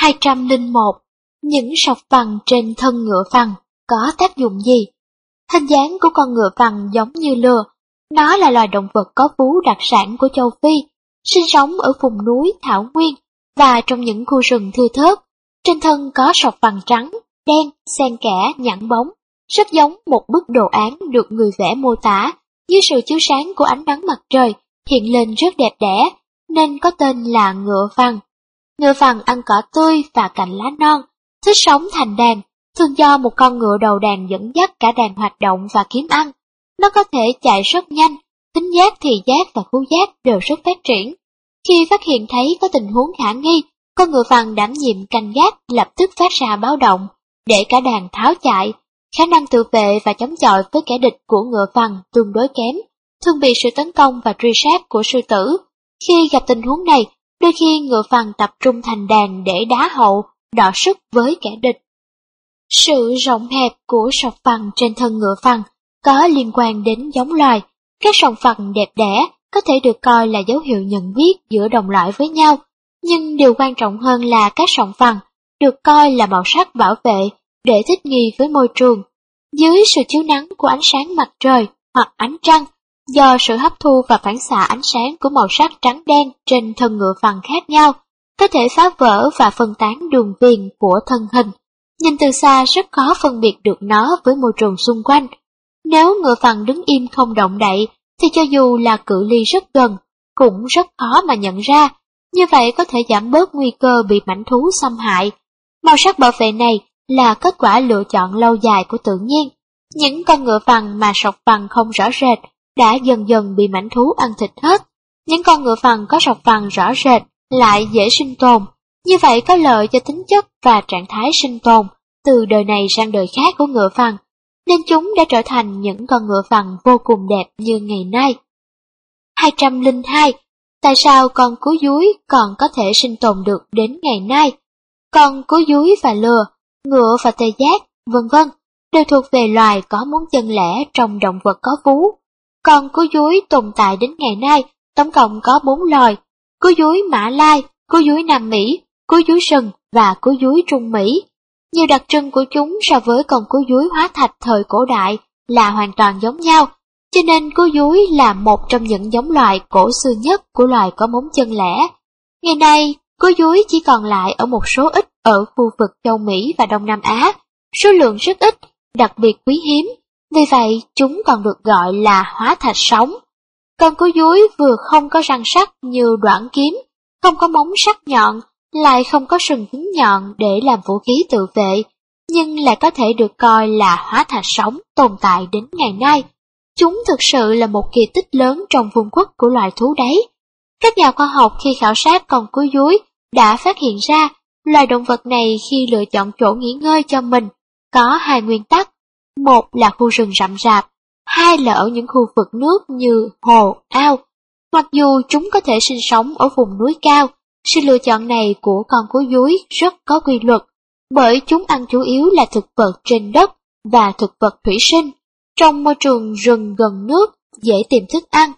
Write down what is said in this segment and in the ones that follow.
201. Những sọc vằn trên thân ngựa vằn có tác dụng gì? Hình dáng của con ngựa vằn giống như lừa. Nó là loài động vật có vú đặc sản của châu Phi, sinh sống ở vùng núi Thảo Nguyên và trong những khu rừng thưa thớt. Trên thân có sọc vằn trắng, đen, xen kẽ, nhẵn bóng, rất giống một bức đồ án được người vẽ mô tả dưới sự chiếu sáng của ánh nắng mặt trời, hiện lên rất đẹp đẽ, nên có tên là ngựa vằn. Ngựa vằn ăn cỏ tươi và cành lá non, thích sống thành đàn, thường do một con ngựa đầu đàn dẫn dắt cả đàn hoạt động và kiếm ăn. Nó có thể chạy rất nhanh, tính giác thị giác và khứu giác đều rất phát triển. Khi phát hiện thấy có tình huống khả nghi, con ngựa vằn đảm nhiệm canh gác lập tức phát ra báo động, để cả đàn tháo chạy. Khả năng tự vệ và chống chọi với kẻ địch của ngựa vằn tương đối kém, thường bị sự tấn công và truy sát của sư tử. Khi gặp tình huống này, đôi khi ngựa phần tập trung thành đàn để đá hậu, đọ sức với kẻ địch. Sự rộng hẹp của sọc phần trên thân ngựa phần có liên quan đến giống loài. Các sọc phần đẹp đẽ có thể được coi là dấu hiệu nhận biết giữa đồng loại với nhau, nhưng điều quan trọng hơn là các sọc phần được coi là màu sắc bảo vệ để thích nghi với môi trường. Dưới sự chiếu nắng của ánh sáng mặt trời hoặc ánh trăng, do sự hấp thu và phản xạ ánh sáng của màu sắc trắng đen trên thân ngựa phần khác nhau, có thể phá vỡ và phân tán đường viền của thân hình. Nhìn từ xa rất khó phân biệt được nó với môi trường xung quanh. Nếu ngựa phần đứng im không động đậy, thì cho dù là cự ly rất gần, cũng rất khó mà nhận ra. Như vậy có thể giảm bớt nguy cơ bị mảnh thú xâm hại. Màu sắc bảo vệ này là kết quả lựa chọn lâu dài của tự nhiên. Những con ngựa vằn mà sọc vằn không rõ rệt đã dần dần bị mảnh thú ăn thịt hết. Những con ngựa vằn có sọc vằn rõ rệt lại dễ sinh tồn, như vậy có lợi cho tính chất và trạng thái sinh tồn từ đời này sang đời khác của ngựa vằn, nên chúng đã trở thành những con ngựa vằn vô cùng đẹp như ngày nay. 202. Tại sao con cú dúi còn có thể sinh tồn được đến ngày nay? Con cú dúi và lừa, ngựa và tê giác, vân vân đều thuộc về loài có móng chân lẻ trong động vật có vú còn cú dúi tồn tại đến ngày nay, tổng cộng có bốn loài, cú dúi Mã Lai, cú dúi Nam Mỹ, cú dúi sừng và cú dúi Trung Mỹ. Nhiều đặc trưng của chúng so với con cú dúi hóa thạch thời cổ đại là hoàn toàn giống nhau, cho nên cú dúi là một trong những giống loài cổ xưa nhất của loài có móng chân lẻ. Ngày nay, cú dúi chỉ còn lại ở một số ít ở khu vực châu Mỹ và Đông Nam Á, số lượng rất ít, đặc biệt quý hiếm, vì vậy chúng còn được gọi là hóa thạch sống. Con cú dúi vừa không có răng sắc như đoạn kiếm, không có móng sắc nhọn, lại không có sừng cứng nhọn để làm vũ khí tự vệ, nhưng lại có thể được coi là hóa thạch sống tồn tại đến ngày nay. Chúng thực sự là một kỳ tích lớn trong vương quốc của loài thú đấy. Các nhà khoa học khi khảo sát con cú dúi đã phát hiện ra loài động vật này khi lựa chọn chỗ nghỉ ngơi cho mình có hai nguyên tắc. Một là khu rừng rậm rạp, hai là ở những khu vực nước như hồ, ao. Mặc dù chúng có thể sinh sống ở vùng núi cao, sự lựa chọn này của con cú dúi rất có quy luật, bởi chúng ăn chủ yếu là thực vật trên đất và thực vật thủy sinh. Trong môi trường rừng gần nước, dễ tìm thức ăn.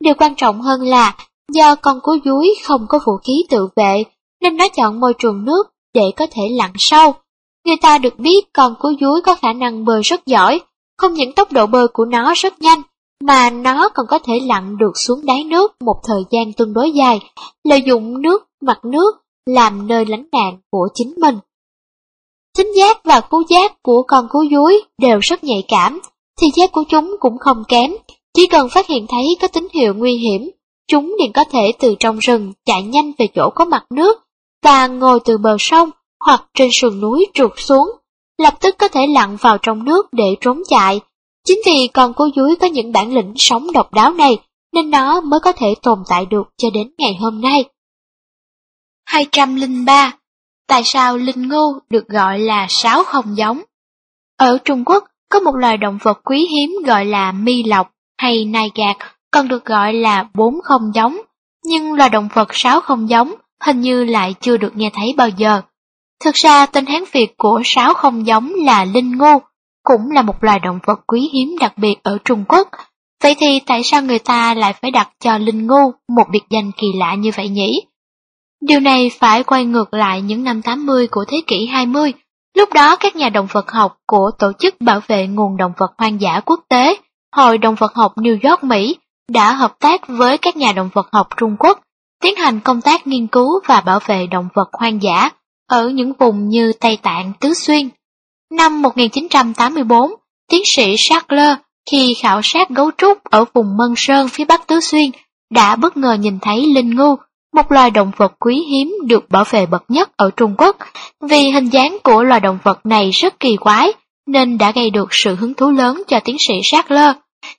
Điều quan trọng hơn là, do con cú dúi không có vũ khí tự vệ, nên nó chọn môi trường nước để có thể lặn sâu. Người ta được biết con cú dúi có khả năng bơi rất giỏi, không những tốc độ bơi của nó rất nhanh, mà nó còn có thể lặn được xuống đáy nước một thời gian tương đối dài, lợi dụng nước, mặt nước làm nơi lánh nạn của chính mình. Thính giác và cú giác của con cú dúi đều rất nhạy cảm, thì giác của chúng cũng không kém, chỉ cần phát hiện thấy có tín hiệu nguy hiểm, chúng liền có thể từ trong rừng chạy nhanh về chỗ có mặt nước và ngồi từ bờ sông hoặc trên sườn núi trượt xuống, lập tức có thể lặn vào trong nước để trốn chạy. Chính vì con cú dúi có những bản lĩnh sống độc đáo này, nên nó mới có thể tồn tại được cho đến ngày hôm nay. 203. Tại sao linh ngưu được gọi là sáo không giống? Ở Trung Quốc, có một loài động vật quý hiếm gọi là mi lộc hay nai gạt, còn được gọi là bốn không giống, nhưng loài động vật sáo không giống hình như lại chưa được nghe thấy bao giờ. Thực ra tên Hán Việt của sáo không giống là linh ngô, cũng là một loài động vật quý hiếm đặc biệt ở Trung Quốc. Vậy thì tại sao người ta lại phải đặt cho linh ngô một biệt danh kỳ lạ như vậy nhỉ? Điều này phải quay ngược lại những năm 80 của thế kỷ 20. Lúc đó các nhà động vật học của Tổ chức Bảo vệ Nguồn Động vật Hoang dã Quốc tế, Hội Động vật học New York, Mỹ, đã hợp tác với các nhà động vật học Trung Quốc, tiến hành công tác nghiên cứu và bảo vệ động vật hoang dã ở những vùng như Tây Tạng, Tứ Xuyên. Năm 1984, tiến sĩ Sackler khi khảo sát gấu trúc ở vùng Mân Sơn phía Bắc Tứ Xuyên đã bất ngờ nhìn thấy linh ngu, một loài động vật quý hiếm được bảo vệ bậc nhất ở Trung Quốc. Vì hình dáng của loài động vật này rất kỳ quái, nên đã gây được sự hứng thú lớn cho tiến sĩ Sackler.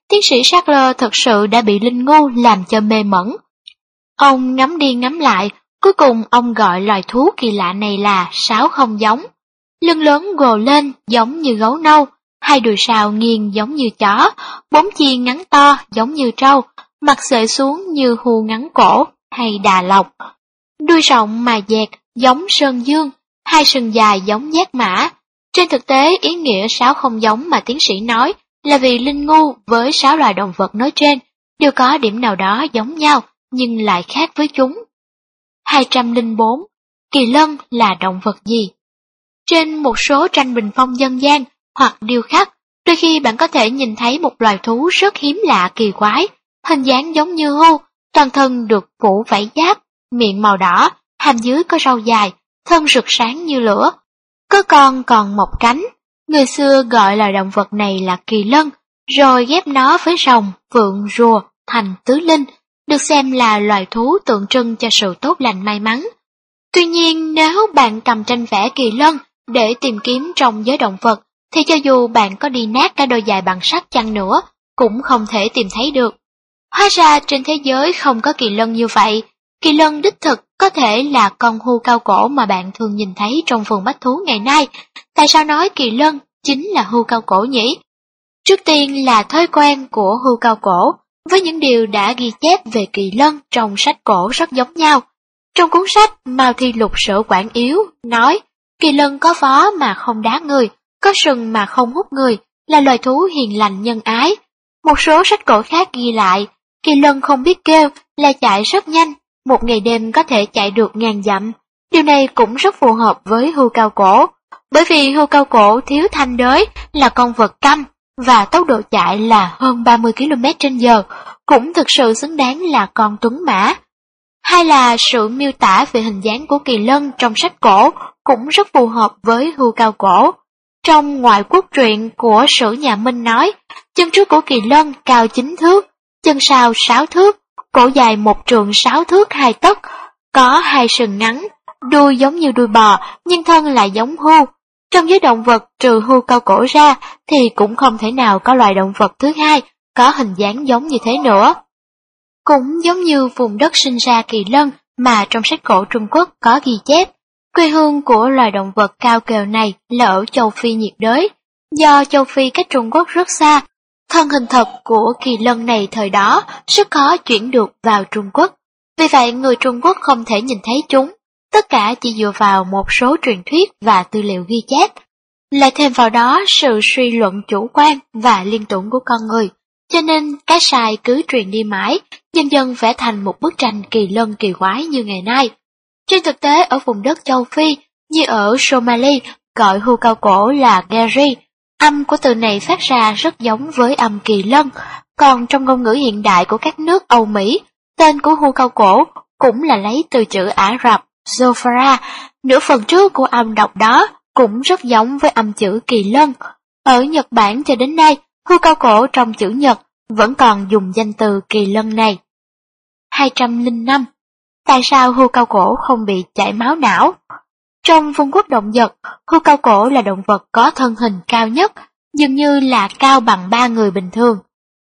Tiến sĩ Sackler thật sự đã bị linh ngu làm cho mê mẩn. Ông ngắm đi ngắm lại, cuối cùng ông gọi loài thú kỳ lạ này là sáo không giống. Lưng lớn gồ lên giống như gấu nâu, hai đùi sào nghiêng giống như chó, bốn chi ngắn to giống như trâu, mặt sợi xuống như hù ngắn cổ hay đà lộc. Đuôi rộng mà dẹt giống sơn dương, hai sừng dài giống giác mã. Trên thực tế, ý nghĩa sáo không giống mà tiến sĩ nói là vì linh ngu với sáu loài động vật nói trên đều có điểm nào đó giống nhau nhưng lại khác với chúng. 204. Kỳ lân là động vật gì? Trên một số tranh bình phong dân gian hoặc điêu khắc, đôi khi bạn có thể nhìn thấy một loài thú rất hiếm lạ kỳ quái, hình dáng giống như hưu, toàn thân được phủ vảy giáp, miệng màu đỏ, hàm dưới có râu dài, thân rực sáng như lửa. Có con còn một cánh, người xưa gọi loài động vật này là kỳ lân, rồi ghép nó với rồng, vượng, rùa thành tứ linh, được xem là loài thú tượng trưng cho sự tốt lành may mắn. Tuy nhiên, nếu bạn cầm tranh vẽ kỳ lân để tìm kiếm trong giới động vật, thì cho dù bạn có đi nát cả đôi giày bằng sắt chăng nữa, cũng không thể tìm thấy được. Hóa ra trên thế giới không có kỳ lân như vậy, kỳ lân đích thực có thể là con hươu cao cổ mà bạn thường nhìn thấy trong vườn bách thú ngày nay. Tại sao nói kỳ lân chính là hươu cao cổ nhỉ? Trước tiên là thói quen của hươu cao cổ, với những điều đã ghi chép về kỳ lân trong sách cổ rất giống nhau. Trong cuốn sách Mao Thi Lục Sở Quản Yếu nói, kỳ lân có vó mà không đá người, có sừng mà không hút người, là loài thú hiền lành nhân ái. Một số sách cổ khác ghi lại, kỳ lân không biết kêu là chạy rất nhanh, một ngày đêm có thể chạy được ngàn dặm. Điều này cũng rất phù hợp với hươu cao cổ, bởi vì hươu cao cổ thiếu thanh đới là con vật câm và tốc độ chạy là hơn 30 km trên giờ, cũng thực sự xứng đáng là con tuấn mã. Hay là sự miêu tả về hình dáng của kỳ lân trong sách cổ cũng rất phù hợp với hươu cao cổ. Trong ngoại quốc truyện của sử nhà Minh nói, chân trước của kỳ lân cao 9 thước, chân sau 6 thước, cổ dài một trường 6 thước 2 tấc, có hai sừng ngắn, đuôi giống như đuôi bò nhưng thân lại giống hươu, trong giới động vật trừ hư cao cổ ra thì cũng không thể nào có loài động vật thứ hai có hình dáng giống như thế nữa. Cũng giống như vùng đất sinh ra kỳ lân mà trong sách cổ Trung Quốc có ghi chép, quê hương của loài động vật cao kèo này là ở châu Phi nhiệt đới. Do châu Phi cách Trung Quốc rất xa, thân hình thật của kỳ lân này thời đó rất khó chuyển được vào Trung Quốc. Vì vậy người Trung Quốc không thể nhìn thấy chúng tất cả chỉ dựa vào một số truyền thuyết và tư liệu ghi chép. Lại thêm vào đó sự suy luận chủ quan và liên tưởng của con người, cho nên cái sai cứ truyền đi mãi, dần dần vẽ thành một bức tranh kỳ lân kỳ quái như ngày nay. Trên thực tế ở vùng đất châu Phi, như ở Somali, gọi hươu cao cổ là Gary, âm của từ này phát ra rất giống với âm kỳ lân, còn trong ngôn ngữ hiện đại của các nước Âu Mỹ, tên của hươu cao cổ cũng là lấy từ chữ Ả Rập Zofara, nửa phần trước của âm đọc đó cũng rất giống với âm chữ kỳ lân. Ở Nhật Bản cho đến nay, hươu cao cổ trong chữ Nhật vẫn còn dùng danh từ kỳ lân này. 205. Tại sao hươu cao cổ không bị chảy máu não? Trong vương quốc động vật, hươu cao cổ là động vật có thân hình cao nhất, dường như là cao bằng ba người bình thường.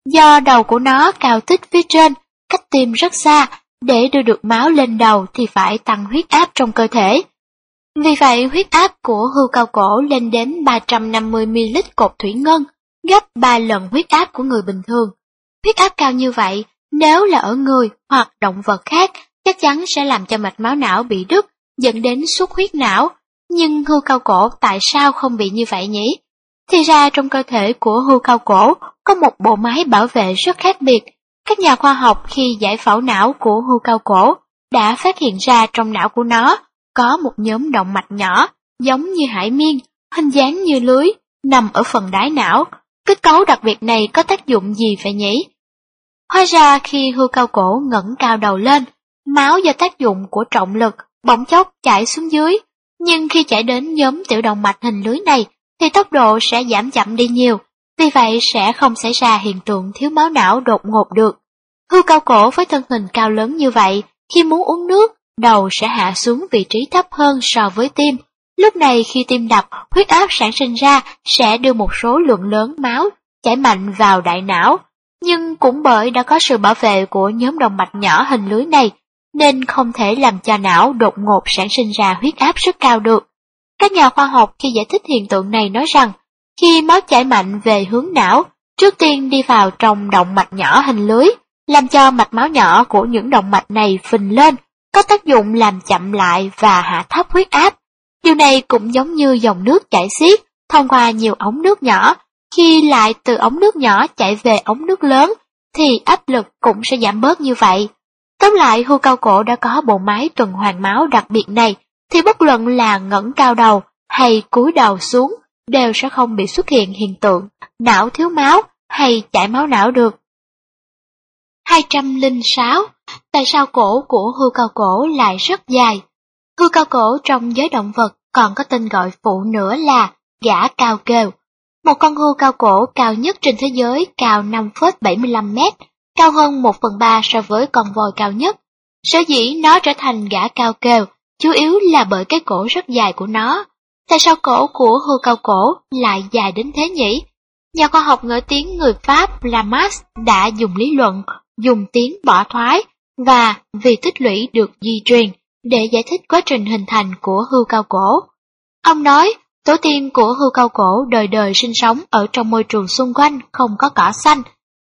Do đầu của nó cao tích phía trên, cách tim rất xa, để đưa được máu lên đầu thì phải tăng huyết áp trong cơ thể. Vì vậy, huyết áp của hưu cao cổ lên đến 350ml cột thủy ngân, gấp 3 lần huyết áp của người bình thường. Huyết áp cao như vậy, nếu là ở người hoặc động vật khác, chắc chắn sẽ làm cho mạch máu não bị đứt, dẫn đến xuất huyết não. Nhưng hưu cao cổ tại sao không bị như vậy nhỉ? Thì ra trong cơ thể của hưu cao cổ có một bộ máy bảo vệ rất khác biệt các nhà khoa học khi giải phẫu não của hươu cao cổ đã phát hiện ra trong não của nó có một nhóm động mạch nhỏ, giống như hải miên, hình dáng như lưới, nằm ở phần đáy não. Kết cấu đặc biệt này có tác dụng gì vậy nhỉ? Hóa ra khi hươu cao cổ ngẩng cao đầu lên, máu do tác dụng của trọng lực bỗng chốc chảy xuống dưới, nhưng khi chảy đến nhóm tiểu động mạch hình lưới này thì tốc độ sẽ giảm chậm đi nhiều, vì vậy sẽ không xảy ra hiện tượng thiếu máu não đột ngột được. Hươu cao cổ với thân hình cao lớn như vậy, khi muốn uống nước, đầu sẽ hạ xuống vị trí thấp hơn so với tim. Lúc này khi tim đập, huyết áp sản sinh ra sẽ đưa một số lượng lớn máu chảy mạnh vào đại não. Nhưng cũng bởi đã có sự bảo vệ của nhóm động mạch nhỏ hình lưới này, nên không thể làm cho não đột ngột sản sinh ra huyết áp rất cao được. Các nhà khoa học khi giải thích hiện tượng này nói rằng, khi máu chảy mạnh về hướng não, trước tiên đi vào trong động mạch nhỏ hình lưới, làm cho mạch máu nhỏ của những động mạch này phình lên, có tác dụng làm chậm lại và hạ thấp huyết áp. Điều này cũng giống như dòng nước chảy xiết thông qua nhiều ống nước nhỏ, khi lại từ ống nước nhỏ chảy về ống nước lớn, thì áp lực cũng sẽ giảm bớt như vậy. Tóm lại, hưu cao cổ đã có bộ máy tuần hoàn máu đặc biệt này, thì bất luận là ngẩng cao đầu hay cúi đầu xuống, đều sẽ không bị xuất hiện hiện tượng não thiếu máu hay chảy máu não được. 206. Tại sao cổ của hươu cao cổ lại rất dài? Hươu cao cổ trong giới động vật còn có tên gọi phụ nữa là gã cao kêu. Một con hươu cao cổ cao nhất trên thế giới cao 5,75 mét, cao hơn 1 phần 3 so với con voi cao nhất. Sở dĩ nó trở thành gã cao kêu, chủ yếu là bởi cái cổ rất dài của nó. Tại sao cổ của hươu cao cổ lại dài đến thế nhỉ? Nhà khoa học nổi tiếng người Pháp Lamas đã dùng lý luận, dùng tiếng bỏ thoái và vì tích lũy được di truyền để giải thích quá trình hình thành của hươu cao cổ. Ông nói, tổ tiên của hươu cao cổ đời đời sinh sống ở trong môi trường xung quanh không có cỏ xanh.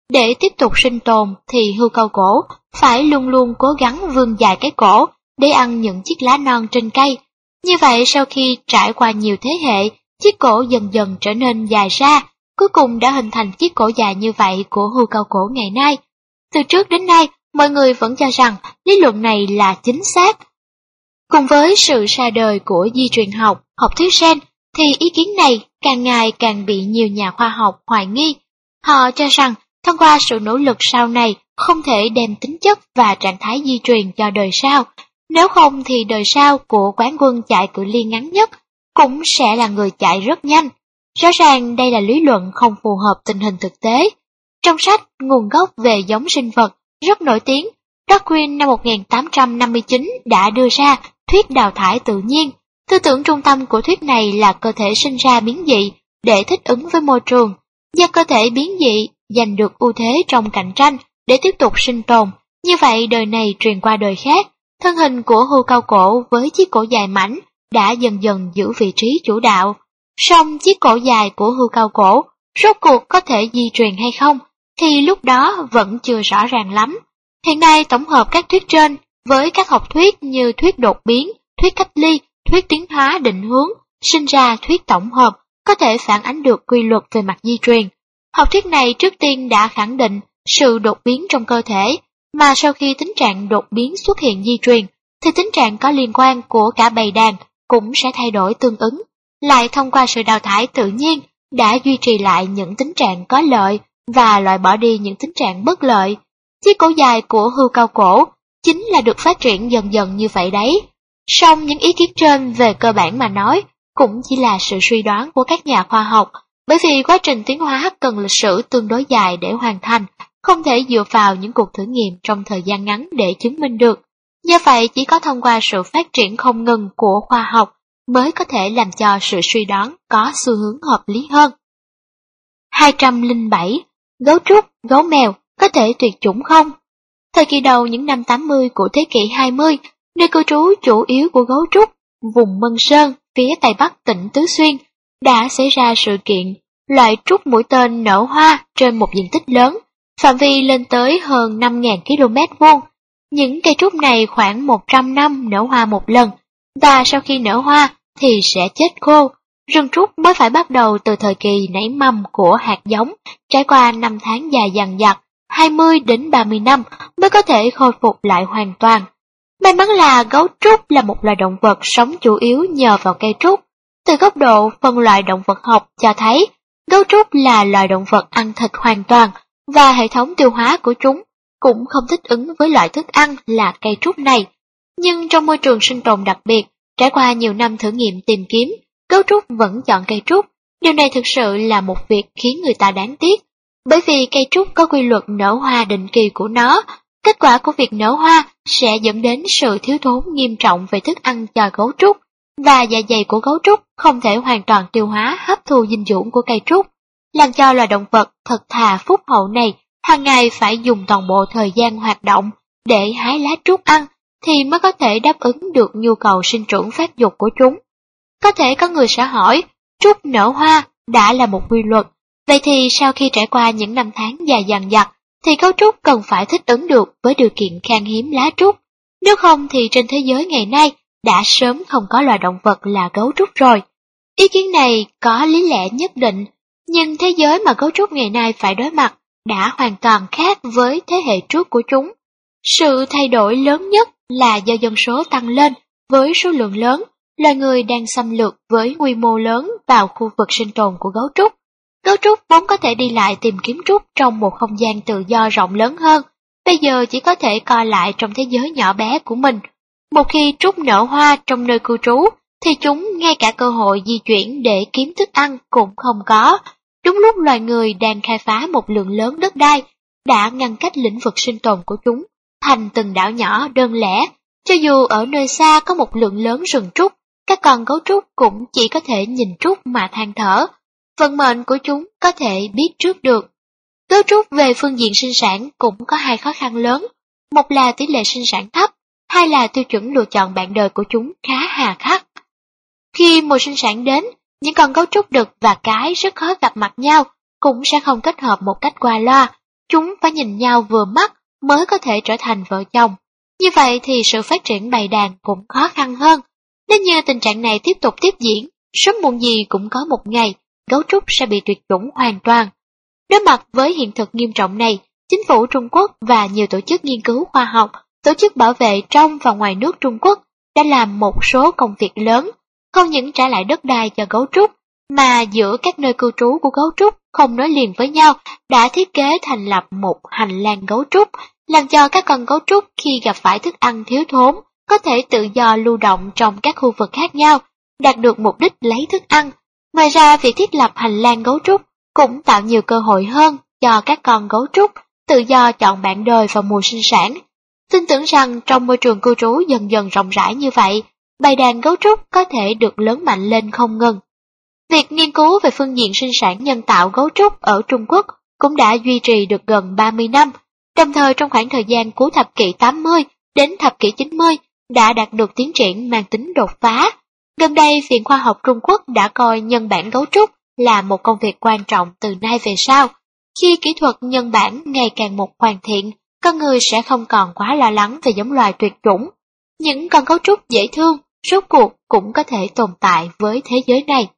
Để tiếp tục sinh tồn thì hươu cao cổ phải luôn luôn cố gắng vươn dài cái cổ để ăn những chiếc lá non trên cây. Như vậy sau khi trải qua nhiều thế hệ, chiếc cổ dần dần trở nên dài ra, cuối cùng đã hình thành chiếc cổ dài như vậy của hươu cao cổ ngày nay. Từ trước đến nay, mọi người vẫn cho rằng lý luận này là chính xác. Cùng với sự ra đời của di truyền học, học thuyết gen, thì ý kiến này càng ngày càng bị nhiều nhà khoa học hoài nghi. Họ cho rằng thông qua sự nỗ lực sau này không thể đem tính chất và trạng thái di truyền cho đời sau, nếu không thì đời sau của quán quân chạy cự ly ngắn nhất cũng sẽ là người chạy rất nhanh. Rõ ràng đây là lý luận không phù hợp tình hình thực tế. Trong sách Nguồn gốc về giống sinh vật rất nổi tiếng, Darwin năm 1859 đã đưa ra thuyết đào thải tự nhiên. Tư tưởng trung tâm của thuyết này là cơ thể sinh ra biến dị để thích ứng với môi trường. Do cơ thể biến dị giành được ưu thế trong cạnh tranh để tiếp tục sinh tồn, như vậy đời này truyền qua đời khác. Thân hình của hươu cao cổ với chiếc cổ dài mảnh đã dần dần giữ vị trí chủ đạo. Song chiếc cổ dài của hươu cao cổ rốt cuộc có thể di truyền hay không thì lúc đó vẫn chưa rõ ràng lắm. Hiện nay tổng hợp các thuyết trên với các học thuyết như thuyết đột biến, thuyết cách ly, thuyết tiến hóa định hướng, sinh ra thuyết tổng hợp có thể phản ánh được quy luật về mặt di truyền. Học thuyết này trước tiên đã khẳng định sự đột biến trong cơ thể, mà sau khi tính trạng đột biến xuất hiện di truyền, thì tính trạng có liên quan của cả bầy đàn cũng sẽ thay đổi tương ứng. Lại thông qua sự đào thải tự nhiên đã duy trì lại những tính trạng có lợi và loại bỏ đi những tính trạng bất lợi. Chiếc cổ dài của hưu cao cổ chính là được phát triển dần dần như vậy đấy. Song những ý kiến trên về cơ bản mà nói cũng chỉ là sự suy đoán của các nhà khoa học, bởi vì quá trình tiến hóa cần lịch sử tương đối dài để hoàn thành, không thể dựa vào những cuộc thử nghiệm trong thời gian ngắn để chứng minh được. Do vậy chỉ có thông qua sự phát triển không ngừng của khoa học mới có thể làm cho sự suy đoán có xu hướng hợp lý hơn. 207 gấu trúc, gấu mèo có thể tuyệt chủng không? Thời kỳ đầu những năm 80 của thế kỷ 20, nơi cư trú chủ yếu của gấu trúc, vùng Mân Sơn, phía tây bắc tỉnh Tứ Xuyên, đã xảy ra sự kiện loại trúc mũi tên nở hoa trên một diện tích lớn, phạm vi lên tới hơn 5.000 km vuông. Những cây trúc này khoảng 100 năm nở hoa một lần, và sau khi nở hoa thì sẽ chết khô, Rừng trúc mới phải bắt đầu từ thời kỳ nảy mầm của hạt giống, trải qua năm tháng dài dằng dặc, 20 đến 30 năm mới có thể khôi phục lại hoàn toàn. May mắn là gấu trúc là một loài động vật sống chủ yếu nhờ vào cây trúc. Từ góc độ phân loại động vật học cho thấy, gấu trúc là loài động vật ăn thịt hoàn toàn và hệ thống tiêu hóa của chúng cũng không thích ứng với loại thức ăn là cây trúc này. Nhưng trong môi trường sinh tồn đặc biệt, trải qua nhiều năm thử nghiệm tìm kiếm, gấu trúc vẫn chọn cây trúc. Điều này thực sự là một việc khiến người ta đáng tiếc, bởi vì cây trúc có quy luật nở hoa định kỳ của nó. Kết quả của việc nở hoa sẽ dẫn đến sự thiếu thốn nghiêm trọng về thức ăn cho gấu trúc, và dạ dày của gấu trúc không thể hoàn toàn tiêu hóa hấp thu dinh dưỡng của cây trúc, làm cho loài động vật thật thà phúc hậu này hàng ngày phải dùng toàn bộ thời gian hoạt động để hái lá trúc ăn thì mới có thể đáp ứng được nhu cầu sinh trưởng phát dục của chúng. Có thể có người sẽ hỏi, trúc nở hoa đã là một quy luật, vậy thì sau khi trải qua những năm tháng dài dằng dặc, thì cấu trúc cần phải thích ứng được với điều kiện khan hiếm lá trúc. Nếu không thì trên thế giới ngày nay đã sớm không có loài động vật là gấu trúc rồi. Ý kiến này có lý lẽ nhất định, nhưng thế giới mà gấu trúc ngày nay phải đối mặt đã hoàn toàn khác với thế hệ trước của chúng. Sự thay đổi lớn nhất là do dân số tăng lên với số lượng lớn, loài người đang xâm lược với quy mô lớn vào khu vực sinh tồn của gấu trúc. Gấu trúc vốn có thể đi lại tìm kiếm trúc trong một không gian tự do rộng lớn hơn, bây giờ chỉ có thể co lại trong thế giới nhỏ bé của mình. Một khi trúc nở hoa trong nơi cư trú, thì chúng ngay cả cơ hội di chuyển để kiếm thức ăn cũng không có. Đúng lúc loài người đang khai phá một lượng lớn đất đai, đã ngăn cách lĩnh vực sinh tồn của chúng thành từng đảo nhỏ đơn lẻ. Cho dù ở nơi xa có một lượng lớn rừng trúc, các con gấu trúc cũng chỉ có thể nhìn trúc mà than thở. Vận mệnh của chúng có thể biết trước được. Gấu trúc về phương diện sinh sản cũng có hai khó khăn lớn. Một là tỷ lệ sinh sản thấp, hai là tiêu chuẩn lựa chọn bạn đời của chúng khá hà khắc. Khi mùa sinh sản đến, những con gấu trúc đực và cái rất khó gặp mặt nhau, cũng sẽ không kết hợp một cách qua loa. Chúng phải nhìn nhau vừa mắt mới có thể trở thành vợ chồng. Như vậy thì sự phát triển bày đàn cũng khó khăn hơn. Nếu như tình trạng này tiếp tục tiếp diễn, sớm muộn gì cũng có một ngày, gấu trúc sẽ bị tuyệt chủng hoàn toàn. Đối mặt với hiện thực nghiêm trọng này, chính phủ Trung Quốc và nhiều tổ chức nghiên cứu khoa học, tổ chức bảo vệ trong và ngoài nước Trung Quốc đã làm một số công việc lớn, không những trả lại đất đai cho gấu trúc, mà giữa các nơi cư trú của gấu trúc không nối liền với nhau đã thiết kế thành lập một hành lang gấu trúc, làm cho các con gấu trúc khi gặp phải thức ăn thiếu thốn có thể tự do lưu động trong các khu vực khác nhau, đạt được mục đích lấy thức ăn. Ngoài ra, việc thiết lập hành lang gấu trúc cũng tạo nhiều cơ hội hơn cho các con gấu trúc tự do chọn bạn đời vào mùa sinh sản. Tin tưởng rằng trong môi trường cư trú dần dần rộng rãi như vậy, bầy đàn gấu trúc có thể được lớn mạnh lên không ngừng. Việc nghiên cứu về phương diện sinh sản nhân tạo gấu trúc ở Trung Quốc cũng đã duy trì được gần 30 năm, đồng thời trong khoảng thời gian cuối thập kỷ 80 đến thập kỷ 90 đã đạt được tiến triển mang tính đột phá. Gần đây, Viện Khoa học Trung Quốc đã coi nhân bản gấu trúc là một công việc quan trọng từ nay về sau. Khi kỹ thuật nhân bản ngày càng một hoàn thiện, con người sẽ không còn quá lo lắng về giống loài tuyệt chủng. Những con gấu trúc dễ thương, rốt cuộc cũng có thể tồn tại với thế giới này.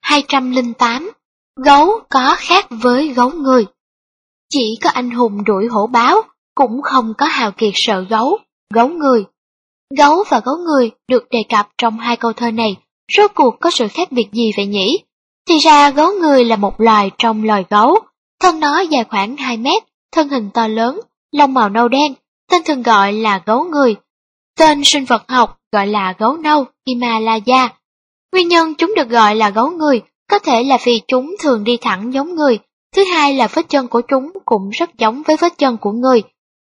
208. Gấu có khác với gấu người. Chỉ có anh hùng đuổi hổ báo, cũng không có hào kiệt sợ gấu, gấu người. Gấu và gấu người được đề cập trong hai câu thơ này, rốt cuộc có sự khác biệt gì vậy nhỉ? Thì ra gấu người là một loài trong loài gấu, thân nó dài khoảng 2 mét, thân hình to lớn, lông màu nâu đen, tên thường gọi là gấu người. Tên sinh vật học gọi là gấu nâu Himalaya Nguyên nhân chúng được gọi là gấu người có thể là vì chúng thường đi thẳng giống người, thứ hai là vết chân của chúng cũng rất giống với vết chân của người.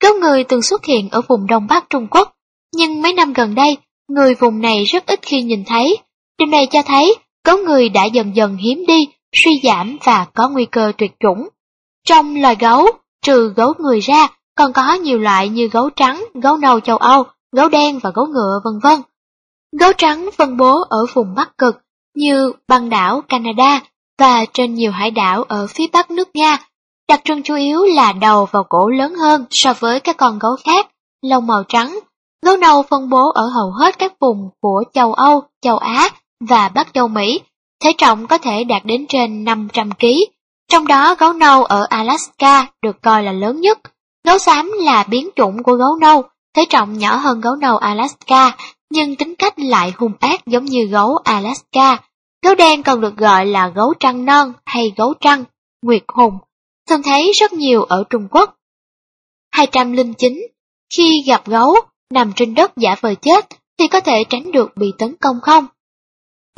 Gấu người từng xuất hiện ở vùng Đông Bắc Trung Quốc, nhưng mấy năm gần đây, người vùng này rất ít khi nhìn thấy. Điều này cho thấy gấu người đã dần dần hiếm đi, suy giảm và có nguy cơ tuyệt chủng. Trong loài gấu, trừ gấu người ra, còn có nhiều loại như gấu trắng, gấu nâu châu Âu, gấu đen và gấu ngựa vân vân. Gấu trắng phân bố ở vùng Bắc Cực như băng đảo Canada và trên nhiều hải đảo ở phía bắc nước Nga. Đặc trưng chủ yếu là đầu và cổ lớn hơn so với các con gấu khác, lông màu trắng. Gấu nâu phân bố ở hầu hết các vùng của châu Âu, châu Á và Bắc châu Mỹ. Thể trọng có thể đạt đến trên 500 kg. Trong đó gấu nâu ở Alaska được coi là lớn nhất. Gấu xám là biến chủng của gấu nâu, thể trọng nhỏ hơn gấu nâu Alaska, nhưng tính cách lại hung ác giống như gấu Alaska. Gấu đen còn được gọi là gấu trăng non hay gấu trăng, nguyệt hùng, thường thấy rất nhiều ở Trung Quốc. 209. Khi gặp gấu, nằm trên đất giả vờ chết, thì có thể tránh được bị tấn công không?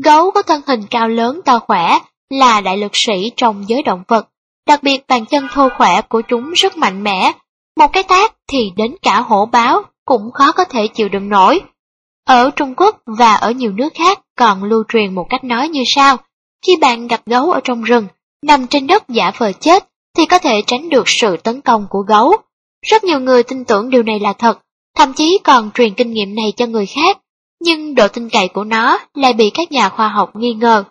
Gấu có thân hình cao lớn to khỏe, là đại lực sĩ trong giới động vật, đặc biệt bàn chân thô khỏe của chúng rất mạnh mẽ, một cái tác thì đến cả hổ báo cũng khó có thể chịu đựng nổi. Ở Trung Quốc và ở nhiều nước khác còn lưu truyền một cách nói như sau, khi bạn gặp gấu ở trong rừng, nằm trên đất giả vờ chết, thì có thể tránh được sự tấn công của gấu. Rất nhiều người tin tưởng điều này là thật, thậm chí còn truyền kinh nghiệm này cho người khác, nhưng độ tin cậy của nó lại bị các nhà khoa học nghi ngờ.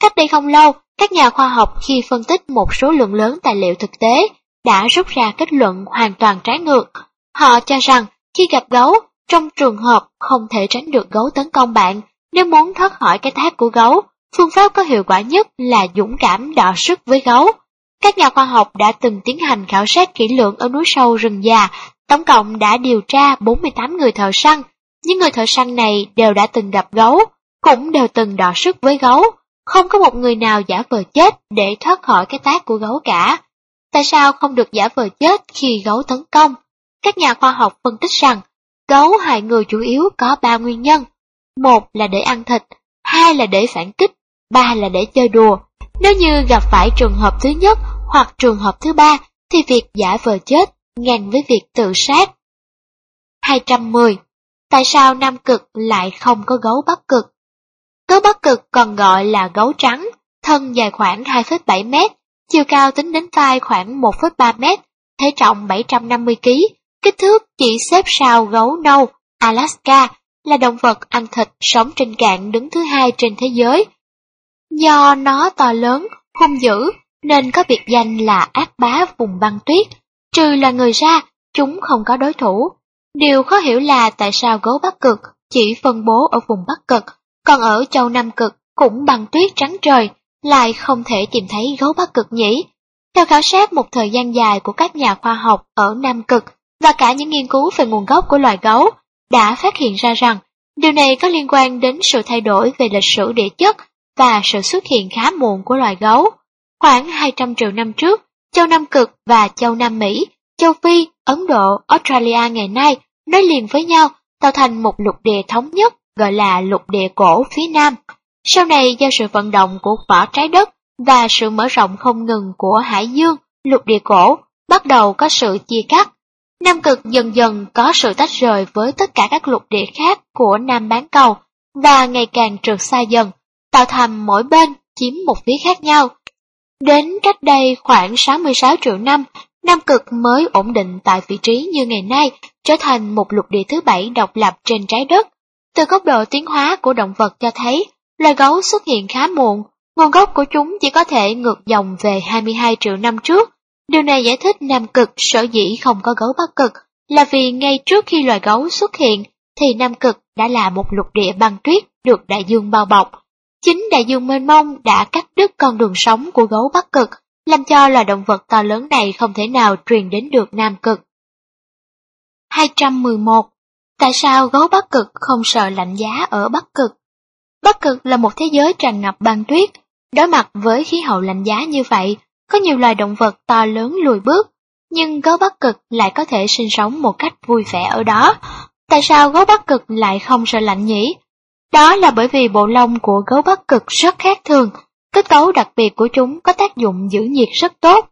Cách đây không lâu, các nhà khoa học khi phân tích một số lượng lớn tài liệu thực tế đã rút ra kết luận hoàn toàn trái ngược. Họ cho rằng khi gặp gấu, trong trường hợp không thể tránh được gấu tấn công bạn, nếu muốn thoát khỏi cái thác của gấu, phương pháp có hiệu quả nhất là dũng cảm đọ sức với gấu. Các nhà khoa học đã từng tiến hành khảo sát kỹ lưỡng ở núi sâu rừng già, tổng cộng đã điều tra 48 người thợ săn. Những người thợ săn này đều đã từng gặp gấu, cũng đều từng đọ sức với gấu. Không có một người nào giả vờ chết để thoát khỏi cái tác của gấu cả. Tại sao không được giả vờ chết khi gấu tấn công? Các nhà khoa học phân tích rằng, gấu hại người chủ yếu có ba nguyên nhân. Một là để ăn thịt, hai là để phản kích, ba là để chơi đùa. Nếu như gặp phải trường hợp thứ nhất hoặc trường hợp thứ ba, thì việc giả vờ chết ngang với việc tự sát. 210. Tại sao Nam Cực lại không có gấu Bắc Cực? Gấu Bắc Cực còn gọi là gấu trắng, thân dài khoảng 2,7 mét, chiều cao tính đến vai khoảng 1,3 mét, thể trọng 750 kg, kích thước chỉ xếp sau gấu nâu, Alaska, là động vật ăn thịt sống trên cạn đứng thứ hai trên thế giới. Do nó to lớn, hung dữ, nên có biệt danh là ác bá vùng băng tuyết, trừ là người ra, chúng không có đối thủ. Điều khó hiểu là tại sao gấu Bắc Cực chỉ phân bố ở vùng Bắc Cực, còn ở châu Nam Cực cũng băng tuyết trắng trời, lại không thể tìm thấy gấu Bắc Cực nhỉ? Theo khảo sát một thời gian dài của các nhà khoa học ở Nam Cực và cả những nghiên cứu về nguồn gốc của loài gấu, đã phát hiện ra rằng điều này có liên quan đến sự thay đổi về lịch sử địa chất và sự xuất hiện khá muộn của loài gấu. Khoảng 200 triệu năm trước, châu Nam Cực và châu Nam Mỹ, châu Phi, Ấn Độ, Australia ngày nay nối liền với nhau tạo thành một lục địa thống nhất gọi là lục địa cổ phía Nam. Sau này do sự vận động của vỏ trái đất và sự mở rộng không ngừng của hải dương, lục địa cổ bắt đầu có sự chia cắt. Nam cực dần dần có sự tách rời với tất cả các lục địa khác của Nam bán cầu và ngày càng trượt xa dần, tạo thành mỗi bên chiếm một phía khác nhau. Đến cách đây khoảng 66 triệu năm, Nam cực mới ổn định tại vị trí như ngày nay, trở thành một lục địa thứ bảy độc lập trên trái đất. Từ góc độ tiến hóa của động vật cho thấy, loài gấu xuất hiện khá muộn, nguồn gốc của chúng chỉ có thể ngược dòng về 22 triệu năm trước. Điều này giải thích Nam Cực sở dĩ không có gấu Bắc Cực là vì ngay trước khi loài gấu xuất hiện thì Nam Cực đã là một lục địa băng tuyết được đại dương bao bọc. Chính đại dương mênh mông đã cắt đứt con đường sống của gấu Bắc Cực, làm cho loài động vật to lớn này không thể nào truyền đến được Nam Cực. 211. Tại sao gấu Bắc Cực không sợ lạnh giá ở Bắc Cực? Bắc Cực là một thế giới tràn ngập băng tuyết. Đối mặt với khí hậu lạnh giá như vậy, có nhiều loài động vật to lớn lùi bước, nhưng gấu Bắc Cực lại có thể sinh sống một cách vui vẻ ở đó. Tại sao gấu Bắc Cực lại không sợ lạnh nhỉ? Đó là bởi vì bộ lông của gấu Bắc Cực rất khác thường, kết cấu đặc biệt của chúng có tác dụng giữ nhiệt rất tốt.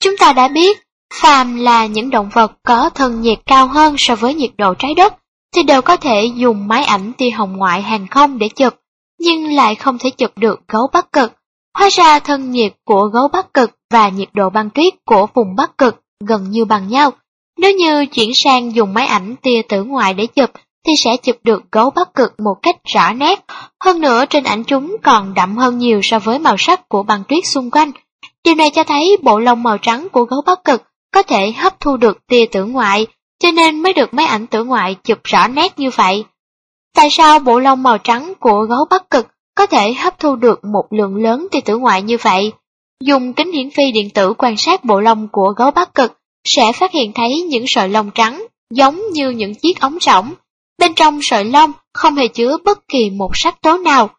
Chúng ta đã biết, phàm là những động vật có thân nhiệt cao hơn so với nhiệt độ trái đất, thì đều có thể dùng máy ảnh tia hồng ngoại hàng không để chụp, nhưng lại không thể chụp được gấu Bắc Cực. Hóa ra thân nhiệt của gấu Bắc Cực và nhiệt độ băng tuyết của vùng Bắc Cực gần như bằng nhau. Nếu như chuyển sang dùng máy ảnh tia tử ngoại để chụp, thì sẽ chụp được gấu Bắc Cực một cách rõ nét. Hơn nữa trên ảnh chúng còn đậm hơn nhiều so với màu sắc của băng tuyết xung quanh. Điều này cho thấy bộ lông màu trắng của gấu Bắc Cực có thể hấp thu được tia tử ngoại, cho nên mới được máy ảnh tử ngoại chụp rõ nét như vậy. Tại sao bộ lông màu trắng của gấu Bắc Cực có thể hấp thu được một lượng lớn tia tử ngoại như vậy? Dùng kính hiển vi điện tử quan sát bộ lông của gấu Bắc Cực sẽ phát hiện thấy những sợi lông trắng giống như những chiếc ống rỗng. Bên trong sợi lông không hề chứa bất kỳ một sắc tố nào.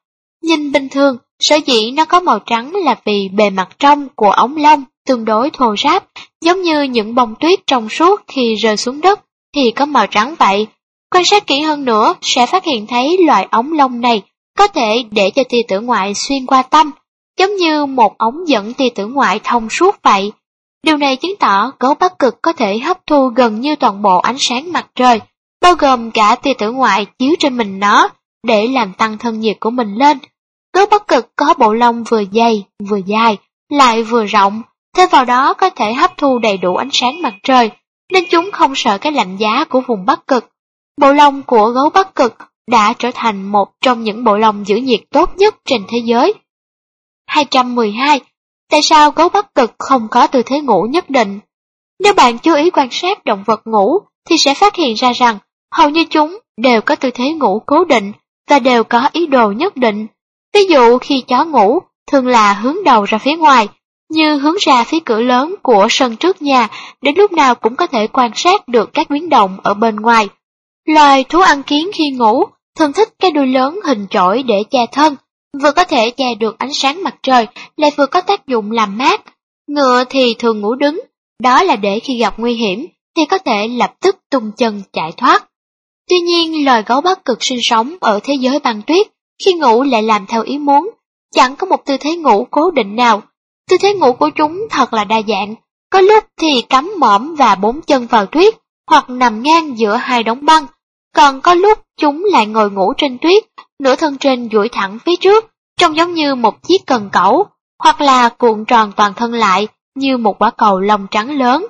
Nhìn bình thường, sở dĩ nó có màu trắng là vì bề mặt trong của ống lông tương đối thô ráp, giống như những bông tuyết trong suốt khi rơi xuống đất thì có màu trắng vậy. Quan sát kỹ hơn nữa sẽ phát hiện thấy loại ống lông này có thể để cho tia tử ngoại xuyên qua tâm, giống như một ống dẫn tia tử ngoại thông suốt vậy. Điều này chứng tỏ gấu bắc cực có thể hấp thu gần như toàn bộ ánh sáng mặt trời, bao gồm cả tia tử ngoại chiếu trên mình nó, để làm tăng thân nhiệt của mình lên. Gấu bắc cực có bộ lông vừa dày, vừa dài, lại vừa rộng, thêm vào đó có thể hấp thu đầy đủ ánh sáng mặt trời, nên chúng không sợ cái lạnh giá của vùng bắc cực. Bộ lông của gấu bắc cực đã trở thành một trong những bộ lông giữ nhiệt tốt nhất trên thế giới. 212. Tại sao gấu bắc cực không có tư thế ngủ nhất định? Nếu bạn chú ý quan sát động vật ngủ, thì sẽ phát hiện ra rằng hầu như chúng đều có tư thế ngủ cố định và đều có ý đồ nhất định. Ví dụ khi chó ngủ, thường là hướng đầu ra phía ngoài, như hướng ra phía cửa lớn của sân trước nhà, đến lúc nào cũng có thể quan sát được các biến động ở bên ngoài. Loài thú ăn kiến khi ngủ thường thích cái đuôi lớn hình chổi để che thân, vừa có thể che được ánh sáng mặt trời, lại vừa có tác dụng làm mát. Ngựa thì thường ngủ đứng, đó là để khi gặp nguy hiểm thì có thể lập tức tung chân chạy thoát. Tuy nhiên, loài gấu bắc cực sinh sống ở thế giới băng tuyết, khi ngủ lại làm theo ý muốn, chẳng có một tư thế ngủ cố định nào. Tư thế ngủ của chúng thật là đa dạng, có lúc thì cắm mõm và bốn chân vào tuyết, hoặc nằm ngang giữa hai đống băng, còn có lúc chúng lại ngồi ngủ trên tuyết, nửa thân trên duỗi thẳng phía trước, trông giống như một chiếc cần cẩu, hoặc là cuộn tròn toàn thân lại như một quả cầu lông trắng lớn.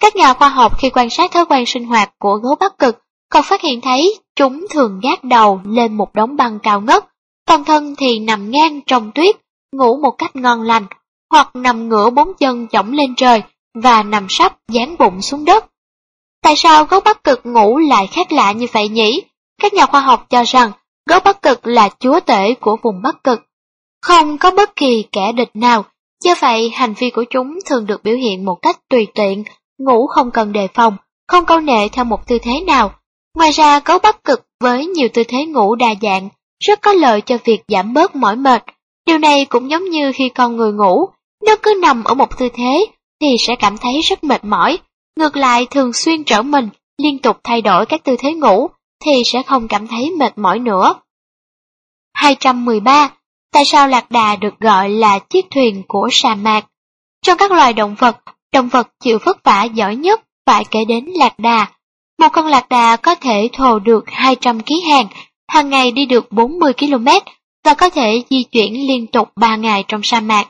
Các nhà khoa học khi quan sát thói quen sinh hoạt của gấu bắc cực còn phát hiện thấy chúng thường gác đầu lên một đống băng cao ngất, toàn thân thì nằm ngang trong tuyết, ngủ một cách ngon lành, hoặc nằm ngửa bốn chân chổng lên trời và nằm sắp dán bụng xuống đất. Tại sao gấu bắc cực ngủ lại khác lạ như vậy nhỉ? Các nhà khoa học cho rằng gấu bắc cực là chúa tể của vùng bắc cực. Không có bất kỳ kẻ địch nào, do vậy hành vi của chúng thường được biểu hiện một cách tùy tiện, ngủ không cần đề phòng, không câu nệ theo một tư thế nào. Ngoài ra gấu bắc cực với nhiều tư thế ngủ đa dạng, rất có lợi cho việc giảm bớt mỏi mệt. Điều này cũng giống như khi con người ngủ, nếu cứ nằm ở một tư thế thì sẽ cảm thấy rất mệt mỏi, Ngược lại thường xuyên trở mình, liên tục thay đổi các tư thế ngủ, thì sẽ không cảm thấy mệt mỏi nữa. 213. Tại sao lạc đà được gọi là chiếc thuyền của sa mạc? Trong các loài động vật, động vật chịu vất vả giỏi nhất phải kể đến lạc đà. Một con lạc đà có thể thồ được 200 kg hàng, hàng ngày đi được 40 km và có thể di chuyển liên tục 3 ngày trong sa mạc.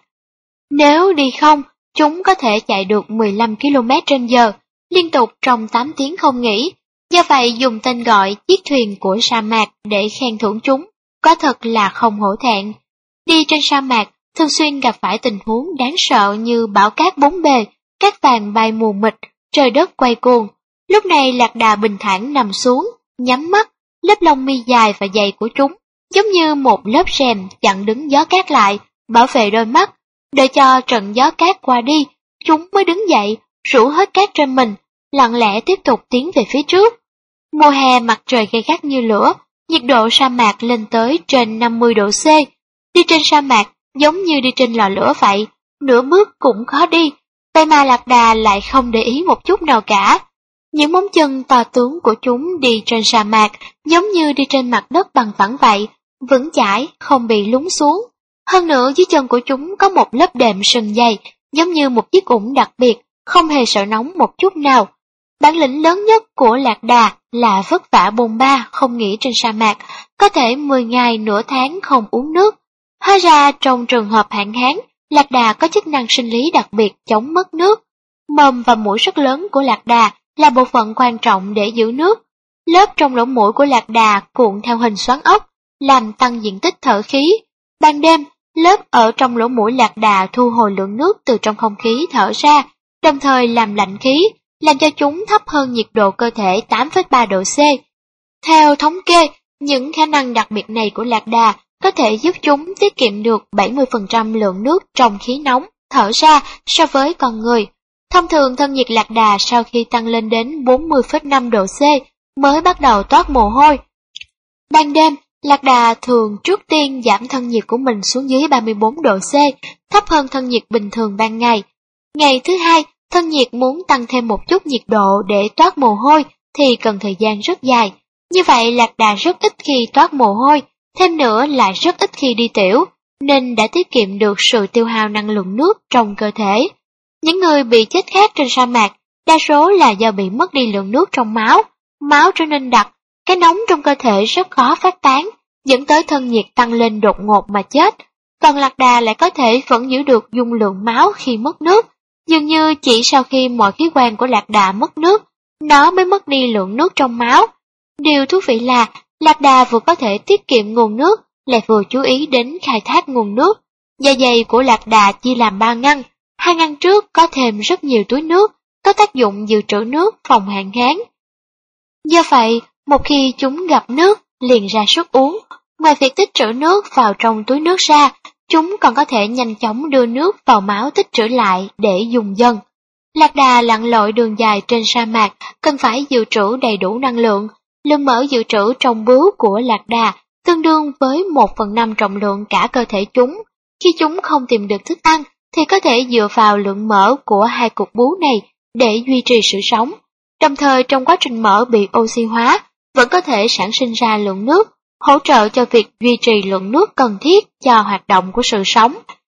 Nếu đi không, chúng có thể chạy được 15 km trên giờ, liên tục trong 8 tiếng không nghỉ, do vậy dùng tên gọi chiếc thuyền của sa mạc để khen thưởng chúng, có thật là không hổ thẹn. Đi trên sa mạc, thường xuyên gặp phải tình huống đáng sợ như bão cát bốn bề, cát vàng bay mù mịt, trời đất quay cuồng. Lúc này lạc đà bình thản nằm xuống, nhắm mắt, lớp lông mi dài và dày của chúng, giống như một lớp rèm chặn đứng gió cát lại, bảo vệ đôi mắt, đợi cho trận gió cát qua đi, chúng mới đứng dậy, rủ hết cát trên mình, lặng lẽ tiếp tục tiến về phía trước. Mùa hè mặt trời gay gắt như lửa, nhiệt độ sa mạc lên tới trên 50 độ C. Đi trên sa mạc giống như đi trên lò lửa vậy, nửa bước cũng khó đi, tay mà lạc đà lại không để ý một chút nào cả. Những móng chân to tướng của chúng đi trên sa mạc giống như đi trên mặt đất bằng phẳng vậy, vững chãi, không bị lún xuống. Hơn nữa dưới chân của chúng có một lớp đệm sừng dày, giống như một chiếc ủng đặc biệt, không hề sợ nóng một chút nào. Bản lĩnh lớn nhất của lạc đà là vất vả bồn ba không nghỉ trên sa mạc, có thể 10 ngày nửa tháng không uống nước. Hóa ra trong trường hợp hạn hán, lạc đà có chức năng sinh lý đặc biệt chống mất nước. Mầm và mũi rất lớn của lạc đà là bộ phận quan trọng để giữ nước. Lớp trong lỗ mũi của lạc đà cuộn theo hình xoắn ốc, làm tăng diện tích thở khí. Ban đêm, lớp ở trong lỗ mũi lạc đà thu hồi lượng nước từ trong không khí thở ra, đồng thời làm lạnh khí, làm cho chúng thấp hơn nhiệt độ cơ thể 8,3 độ C. Theo thống kê, những khả năng đặc biệt này của lạc đà có thể giúp chúng tiết kiệm được 70% lượng nước trong khí nóng thở ra so với con người. Thông thường thân nhiệt lạc đà sau khi tăng lên đến 40,5 độ C mới bắt đầu toát mồ hôi. Ban đêm, lạc đà thường trước tiên giảm thân nhiệt của mình xuống dưới 34 độ C, thấp hơn thân nhiệt bình thường ban ngày. Ngày thứ hai, thân nhiệt muốn tăng thêm một chút nhiệt độ để toát mồ hôi thì cần thời gian rất dài. Như vậy lạc đà rất ít khi toát mồ hôi, thêm nữa lại rất ít khi đi tiểu, nên đã tiết kiệm được sự tiêu hao năng lượng nước trong cơ thể. Những người bị chết khát trên sa mạc, đa số là do bị mất đi lượng nước trong máu, máu trở nên đặc, cái nóng trong cơ thể rất khó phát tán, dẫn tới thân nhiệt tăng lên đột ngột mà chết. Còn lạc đà lại có thể vẫn giữ được dung lượng máu khi mất nước, dường như chỉ sau khi mọi khí quan của lạc đà mất nước, nó mới mất đi lượng nước trong máu. Điều thú vị là, lạc đà vừa có thể tiết kiệm nguồn nước, lại vừa chú ý đến khai thác nguồn nước. Dạ dày của lạc đà chia làm ba ngăn, hai ngăn trước có thêm rất nhiều túi nước, có tác dụng dự trữ nước phòng hạn hán. Do vậy, một khi chúng gặp nước, liền ra sức uống, ngoài việc tích trữ nước vào trong túi nước ra, chúng còn có thể nhanh chóng đưa nước vào máu tích trữ lại để dùng dần. Lạc đà lặn lội đường dài trên sa mạc cần phải dự trữ đầy đủ năng lượng, lượng mỡ dự trữ trong bướu của lạc đà tương đương với 1 phần 5 trọng lượng cả cơ thể chúng. Khi chúng không tìm được thức ăn, thì có thể dựa vào lượng mỡ của hai cục bú này để duy trì sự sống. Đồng thời trong quá trình mỡ bị oxy hóa, vẫn có thể sản sinh ra lượng nước, hỗ trợ cho việc duy trì lượng nước cần thiết cho hoạt động của sự sống.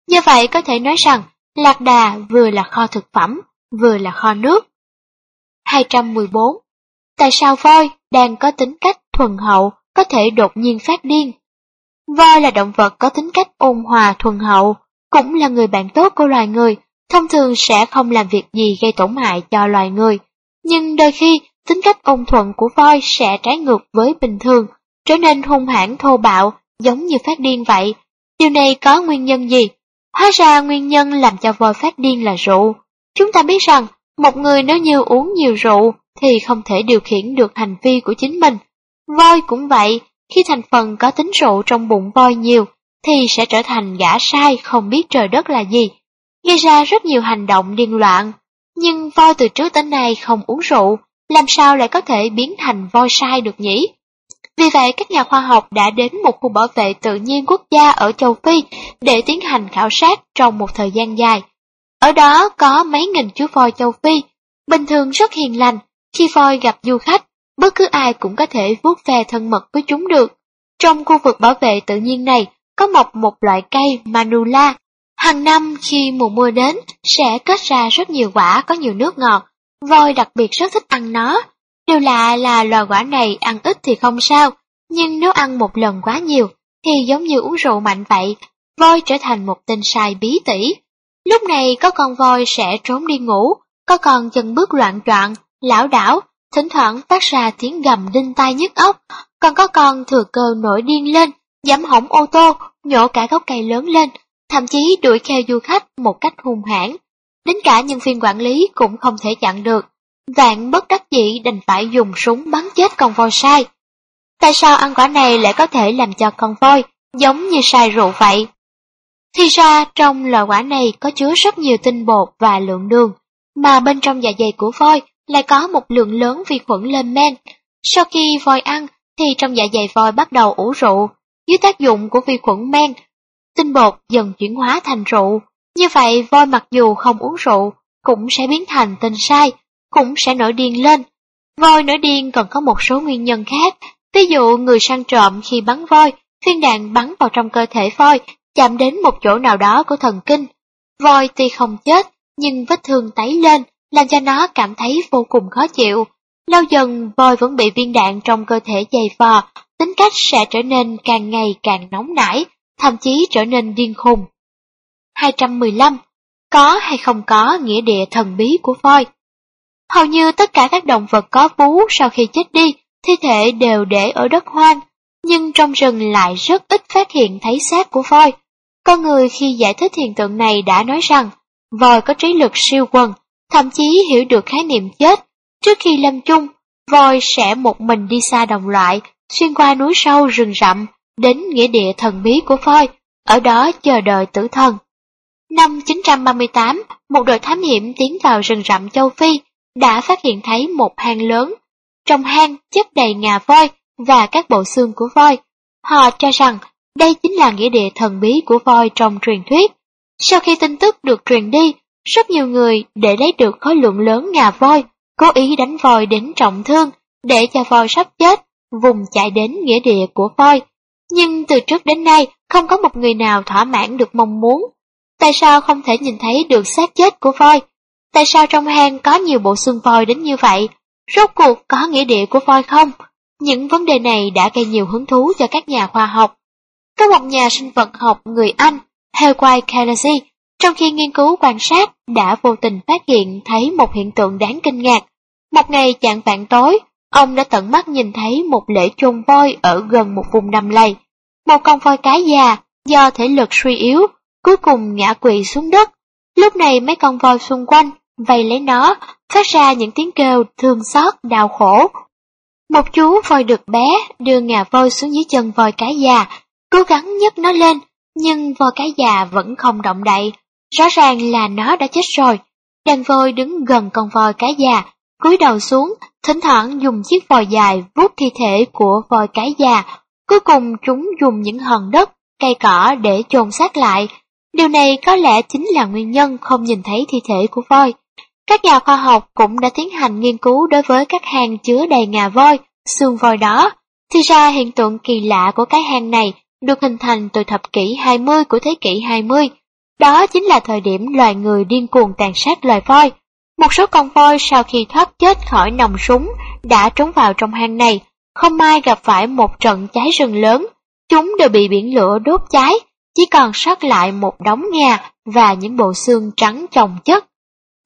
Như vậy có thể nói rằng, lạc đà vừa là kho thực phẩm, vừa là kho nước. 214. Tại sao voi đang có tính cách thuần hậu có thể đột nhiên phát điên? Voi là động vật có tính cách ôn hòa thuần hậu, cũng là người bạn tốt của loài người, thông thường sẽ không làm việc gì gây tổn hại cho loài người. Nhưng đôi khi, tính cách ôn thuận của voi sẽ trái ngược với bình thường, trở nên hung hãn thô bạo, giống như phát điên vậy. Điều này có nguyên nhân gì? Hóa ra nguyên nhân làm cho voi phát điên là rượu. Chúng ta biết rằng, một người nếu như uống nhiều rượu thì không thể điều khiển được hành vi của chính mình. Voi cũng vậy, khi thành phần có tính rượu trong bụng voi nhiều, thì sẽ trở thành gã sai không biết trời đất là gì, gây ra rất nhiều hành động điên loạn. Nhưng voi từ trước tới nay không uống rượu, làm sao lại có thể biến thành voi sai được nhỉ? Vì vậy, các nhà khoa học đã đến một khu bảo vệ tự nhiên quốc gia ở châu Phi để tiến hành khảo sát trong một thời gian dài. Ở đó có mấy nghìn chú voi châu Phi, bình thường rất hiền lành, khi voi gặp du khách, bất cứ ai cũng có thể vuốt ve thân mật với chúng được. Trong khu vực bảo vệ tự nhiên này có mọc một loại cây manula. Hàng năm khi mùa mưa đến sẽ kết ra rất nhiều quả có nhiều nước ngọt, voi đặc biệt rất thích ăn nó. Điều lạ là loài quả này ăn ít thì không sao, nhưng nếu ăn một lần quá nhiều thì giống như uống rượu mạnh vậy, voi trở thành một tên sai bí tỉ. Lúc này có con voi sẽ trốn đi ngủ, có con chân bước loạn troạn, lão đảo, thỉnh thoảng phát ra tiếng gầm đinh tai nhức óc, còn có con thừa cơ nổi điên lên, dám hỏng ô tô, nhổ cả gốc cây lớn lên, thậm chí đuổi theo du khách một cách hung hãn. Đến cả nhân viên quản lý cũng không thể chặn được. Vạn bất đắc dĩ đành phải dùng súng bắn chết con voi sai. Tại sao ăn quả này lại có thể làm cho con voi giống như sai rượu vậy? Thì ra trong loại quả này có chứa rất nhiều tinh bột và lượng đường, mà bên trong dạ dày của voi lại có một lượng lớn vi khuẩn lên men. Sau khi voi ăn thì trong dạ dày voi bắt đầu ủ rượu, dưới tác dụng của vi khuẩn men, tinh bột dần chuyển hóa thành rượu. Như vậy voi mặc dù không uống rượu, cũng sẽ biến thành tình sai, cũng sẽ nổi điên lên. Voi nổi điên còn có một số nguyên nhân khác, ví dụ người săn trộm khi bắn voi, viên đạn bắn vào trong cơ thể voi, chạm đến một chỗ nào đó của thần kinh. Voi tuy không chết, nhưng vết thương tấy lên, làm cho nó cảm thấy vô cùng khó chịu. Lâu dần, voi vẫn bị viên đạn trong cơ thể dày vò, tính cách sẽ trở nên càng ngày càng nóng nảy, thậm chí trở nên điên khùng. 215. Có hay không có nghĩa địa thần bí của voi? Hầu như tất cả các động vật có vú sau khi chết đi, thi thể đều để ở đất hoang, nhưng trong rừng lại rất ít phát hiện thấy xác của voi. Con người khi giải thích hiện tượng này đã nói rằng, voi có trí lực siêu quần, thậm chí hiểu được khái niệm chết. Trước khi lâm chung, voi sẽ một mình đi xa đồng loại, xuyên qua núi sâu rừng rậm, đến nghĩa địa thần bí của voi, ở đó chờ đợi tử thần. Năm 938, một đội thám hiểm tiến vào rừng rậm châu Phi đã phát hiện thấy một hang lớn. Trong hang chất đầy ngà voi và các bộ xương của voi. Họ cho rằng đây chính là nghĩa địa thần bí của voi trong truyền thuyết. Sau khi tin tức được truyền đi, rất nhiều người để lấy được khối lượng lớn ngà voi, cố ý đánh voi đến trọng thương, để cho voi sắp chết, vùng chạy đến nghĩa địa của voi. Nhưng từ trước đến nay, không có một người nào thỏa mãn được mong muốn. Tại sao không thể nhìn thấy được xác chết của voi? Tại sao trong hang có nhiều bộ xương voi đến như vậy? Rốt cuộc có nghĩa địa của voi không? Những vấn đề này đã gây nhiều hứng thú cho các nhà khoa học. Có một nhà sinh vật học người Anh, Helway Kelsey, trong khi nghiên cứu quan sát đã vô tình phát hiện thấy một hiện tượng đáng kinh ngạc. Một ngày chạng vạn tối, ông đã tận mắt nhìn thấy một lễ chôn voi ở gần một vùng đầm lầy. Một con voi cái già, do thể lực suy yếu, cuối cùng ngã quỵ xuống đất. Lúc này mấy con voi xung quanh vây lấy nó, phát ra những tiếng kêu thương xót, đau khổ. Một chú voi được bé đưa ngà voi xuống dưới chân voi cái già, cố gắng nhấc nó lên, nhưng voi cái già vẫn không động đậy, rõ ràng là nó đã chết rồi. Đàn voi đứng gần con voi cái già, cúi đầu xuống, thỉnh thoảng dùng chiếc vòi dài vuốt thi thể của voi cái già. Cuối cùng chúng dùng những hòn đất, cây cỏ để chôn xác lại. Điều này có lẽ chính là nguyên nhân không nhìn thấy thi thể của voi. Các nhà khoa học cũng đã tiến hành nghiên cứu đối với các hang chứa đầy ngà voi, xương voi đó. Thì ra hiện tượng kỳ lạ của cái hang này được hình thành từ thập kỷ 20 của thế kỷ 20. Đó chính là thời điểm loài người điên cuồng tàn sát loài voi. Một số con voi sau khi thoát chết khỏi nòng súng đã trốn vào trong hang này, không may gặp phải một trận cháy rừng lớn. Chúng đều bị biển lửa đốt cháy, chỉ còn sót lại một đống ngà và những bộ xương trắng chồng chất.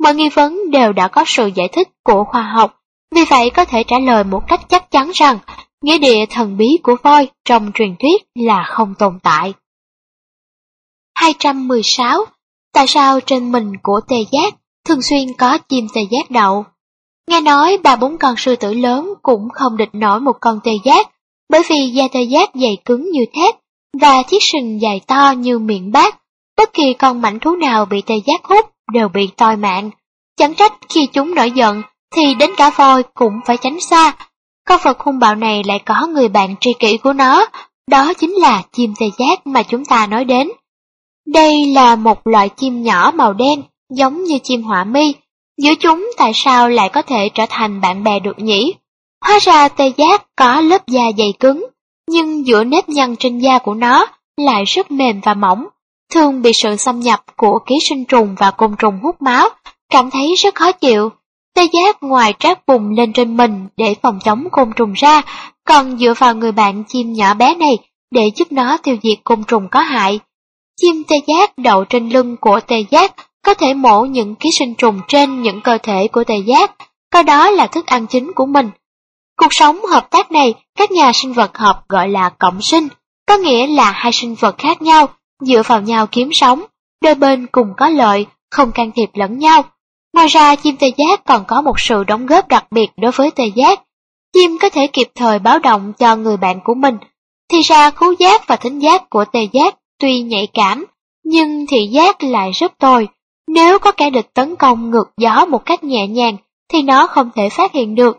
Mọi nghi vấn đều đã có sự giải thích của khoa học, vì vậy có thể trả lời một cách chắc chắn rằng nghĩa địa thần bí của voi trong truyền thuyết là không tồn tại. 216. Tại sao trên mình của tê giác thường xuyên có chim tê giác đậu? Nghe nói ba bốn con sư tử lớn cũng không địch nổi một con tê giác, bởi vì da tê giác dày cứng như thép và chiếc sừng dài to như miệng bát. Bất kỳ con mảnh thú nào bị tê giác hút đều bị toi mạng. Chẳng trách khi chúng nổi giận thì đến cả voi cũng phải tránh xa. Con vật hung bạo này lại có người bạn tri kỷ của nó, đó chính là chim tê giác mà chúng ta nói đến. Đây là một loại chim nhỏ màu đen, giống như chim họa mi. Giữa chúng tại sao lại có thể trở thành bạn bè được nhỉ? Hóa ra tê giác có lớp da dày cứng, nhưng giữa nếp nhăn trên da của nó lại rất mềm và mỏng, thường bị sự xâm nhập của ký sinh trùng và côn trùng hút máu, cảm thấy rất khó chịu. Tê giác ngoài trát bùng lên trên mình để phòng chống côn trùng ra, còn dựa vào người bạn chim nhỏ bé này để giúp nó tiêu diệt côn trùng có hại. Chim tê giác đậu trên lưng của tê giác có thể mổ những ký sinh trùng trên những cơ thể của tê giác, coi đó là thức ăn chính của mình. Cuộc sống hợp tác này các nhà sinh vật học gọi là cộng sinh, có nghĩa là hai sinh vật khác nhau, dựa vào nhau kiếm sống, đôi bên cùng có lợi, không can thiệp lẫn nhau. Ngoài ra chim tê giác còn có một sự đóng góp đặc biệt đối với tê giác. Chim có thể kịp thời báo động cho người bạn của mình. Thì ra khứu giác và thính giác của tê giác tuy nhạy cảm, nhưng thị giác lại rất tồi. Nếu có kẻ địch tấn công ngược gió một cách nhẹ nhàng, thì nó không thể phát hiện được.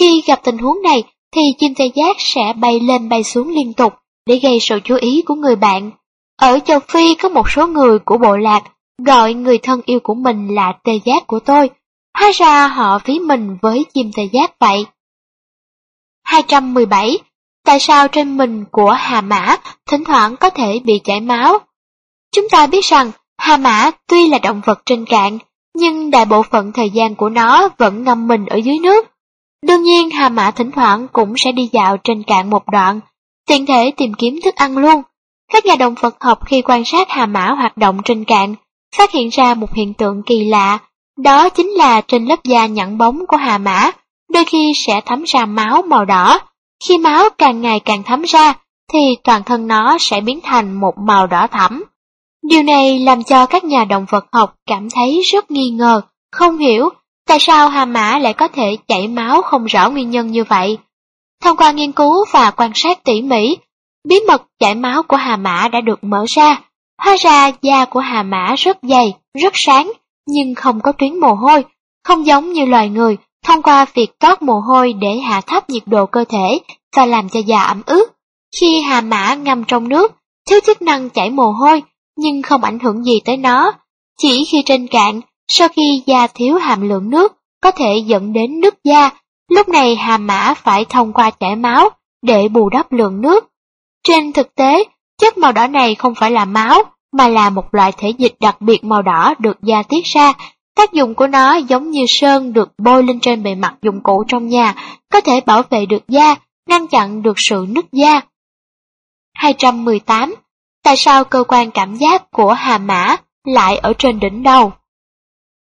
Khi gặp tình huống này, thì chim tê giác sẽ bay lên bay xuống liên tục để gây sự chú ý của người bạn. Ở châu Phi có một số người của bộ lạc gọi người thân yêu của mình là tê giác của tôi. Hóa ra họ ví mình với chim tê giác vậy. 217. Tại sao trên mình của hà mã thỉnh thoảng có thể bị chảy máu? Chúng ta biết rằng hà mã tuy là động vật trên cạn, nhưng đại bộ phận thời gian của nó vẫn ngâm mình ở dưới nước. Đương nhiên hà mã thỉnh thoảng cũng sẽ đi dạo trên cạn một đoạn, tiện thể tìm kiếm thức ăn luôn. Các nhà động vật học khi quan sát hà mã hoạt động trên cạn, phát hiện ra một hiện tượng kỳ lạ, đó chính là trên lớp da nhẵn bóng của hà mã, đôi khi sẽ thấm ra máu màu đỏ. Khi máu càng ngày càng thấm ra, thì toàn thân nó sẽ biến thành một màu đỏ thẫm. Điều này làm cho các nhà động vật học cảm thấy rất nghi ngờ, không hiểu tại sao hà mã lại có thể chảy máu không rõ nguyên nhân như vậy. Thông qua nghiên cứu và quan sát tỉ mỉ, bí mật chảy máu của hà mã đã được mở ra. Hóa ra da của hà mã rất dày, rất sáng, nhưng không có tuyến mồ hôi, không giống như loài người, thông qua việc toát mồ hôi để hạ thấp nhiệt độ cơ thể và làm cho da ẩm ướt. Khi hà mã ngâm trong nước, thiếu chức năng chảy mồ hôi, nhưng không ảnh hưởng gì tới nó. Chỉ khi trên cạn, sau khi da thiếu hàm lượng nước, có thể dẫn đến nứt da, lúc này hàm mã phải thông qua chảy máu để bù đắp lượng nước. Trên thực tế, chất màu đỏ này không phải là máu, mà là một loại thể dịch đặc biệt màu đỏ được da tiết ra. Tác dụng của nó giống như sơn được bôi lên trên bề mặt dụng cụ trong nhà, có thể bảo vệ được da, ngăn chặn được sự nứt da. 218. Tại sao cơ quan cảm giác của hà mã lại ở trên đỉnh đầu?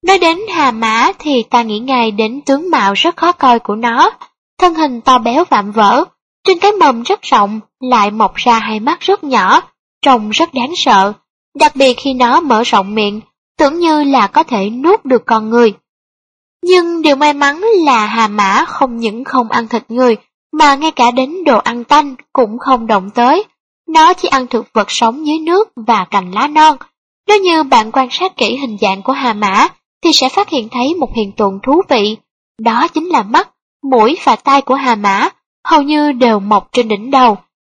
Nói đến hà mã thì ta nghĩ ngay đến tướng mạo rất khó coi của nó, thân hình to béo vạm vỡ, trên cái mồm rất rộng lại mọc ra hai mắt rất nhỏ, trông rất đáng sợ, đặc biệt khi nó mở rộng miệng, tưởng như là có thể nuốt được con người. Nhưng điều may mắn là hà mã không những không ăn thịt người, mà ngay cả đến đồ ăn tanh cũng không động tới. Nó chỉ ăn thực vật sống dưới nước và cành lá non. Nếu như bạn quan sát kỹ hình dạng của hà mã, thì sẽ phát hiện thấy một hiện tượng thú vị. Đó chính là mắt, mũi và tai của hà mã, hầu như đều mọc trên đỉnh đầu,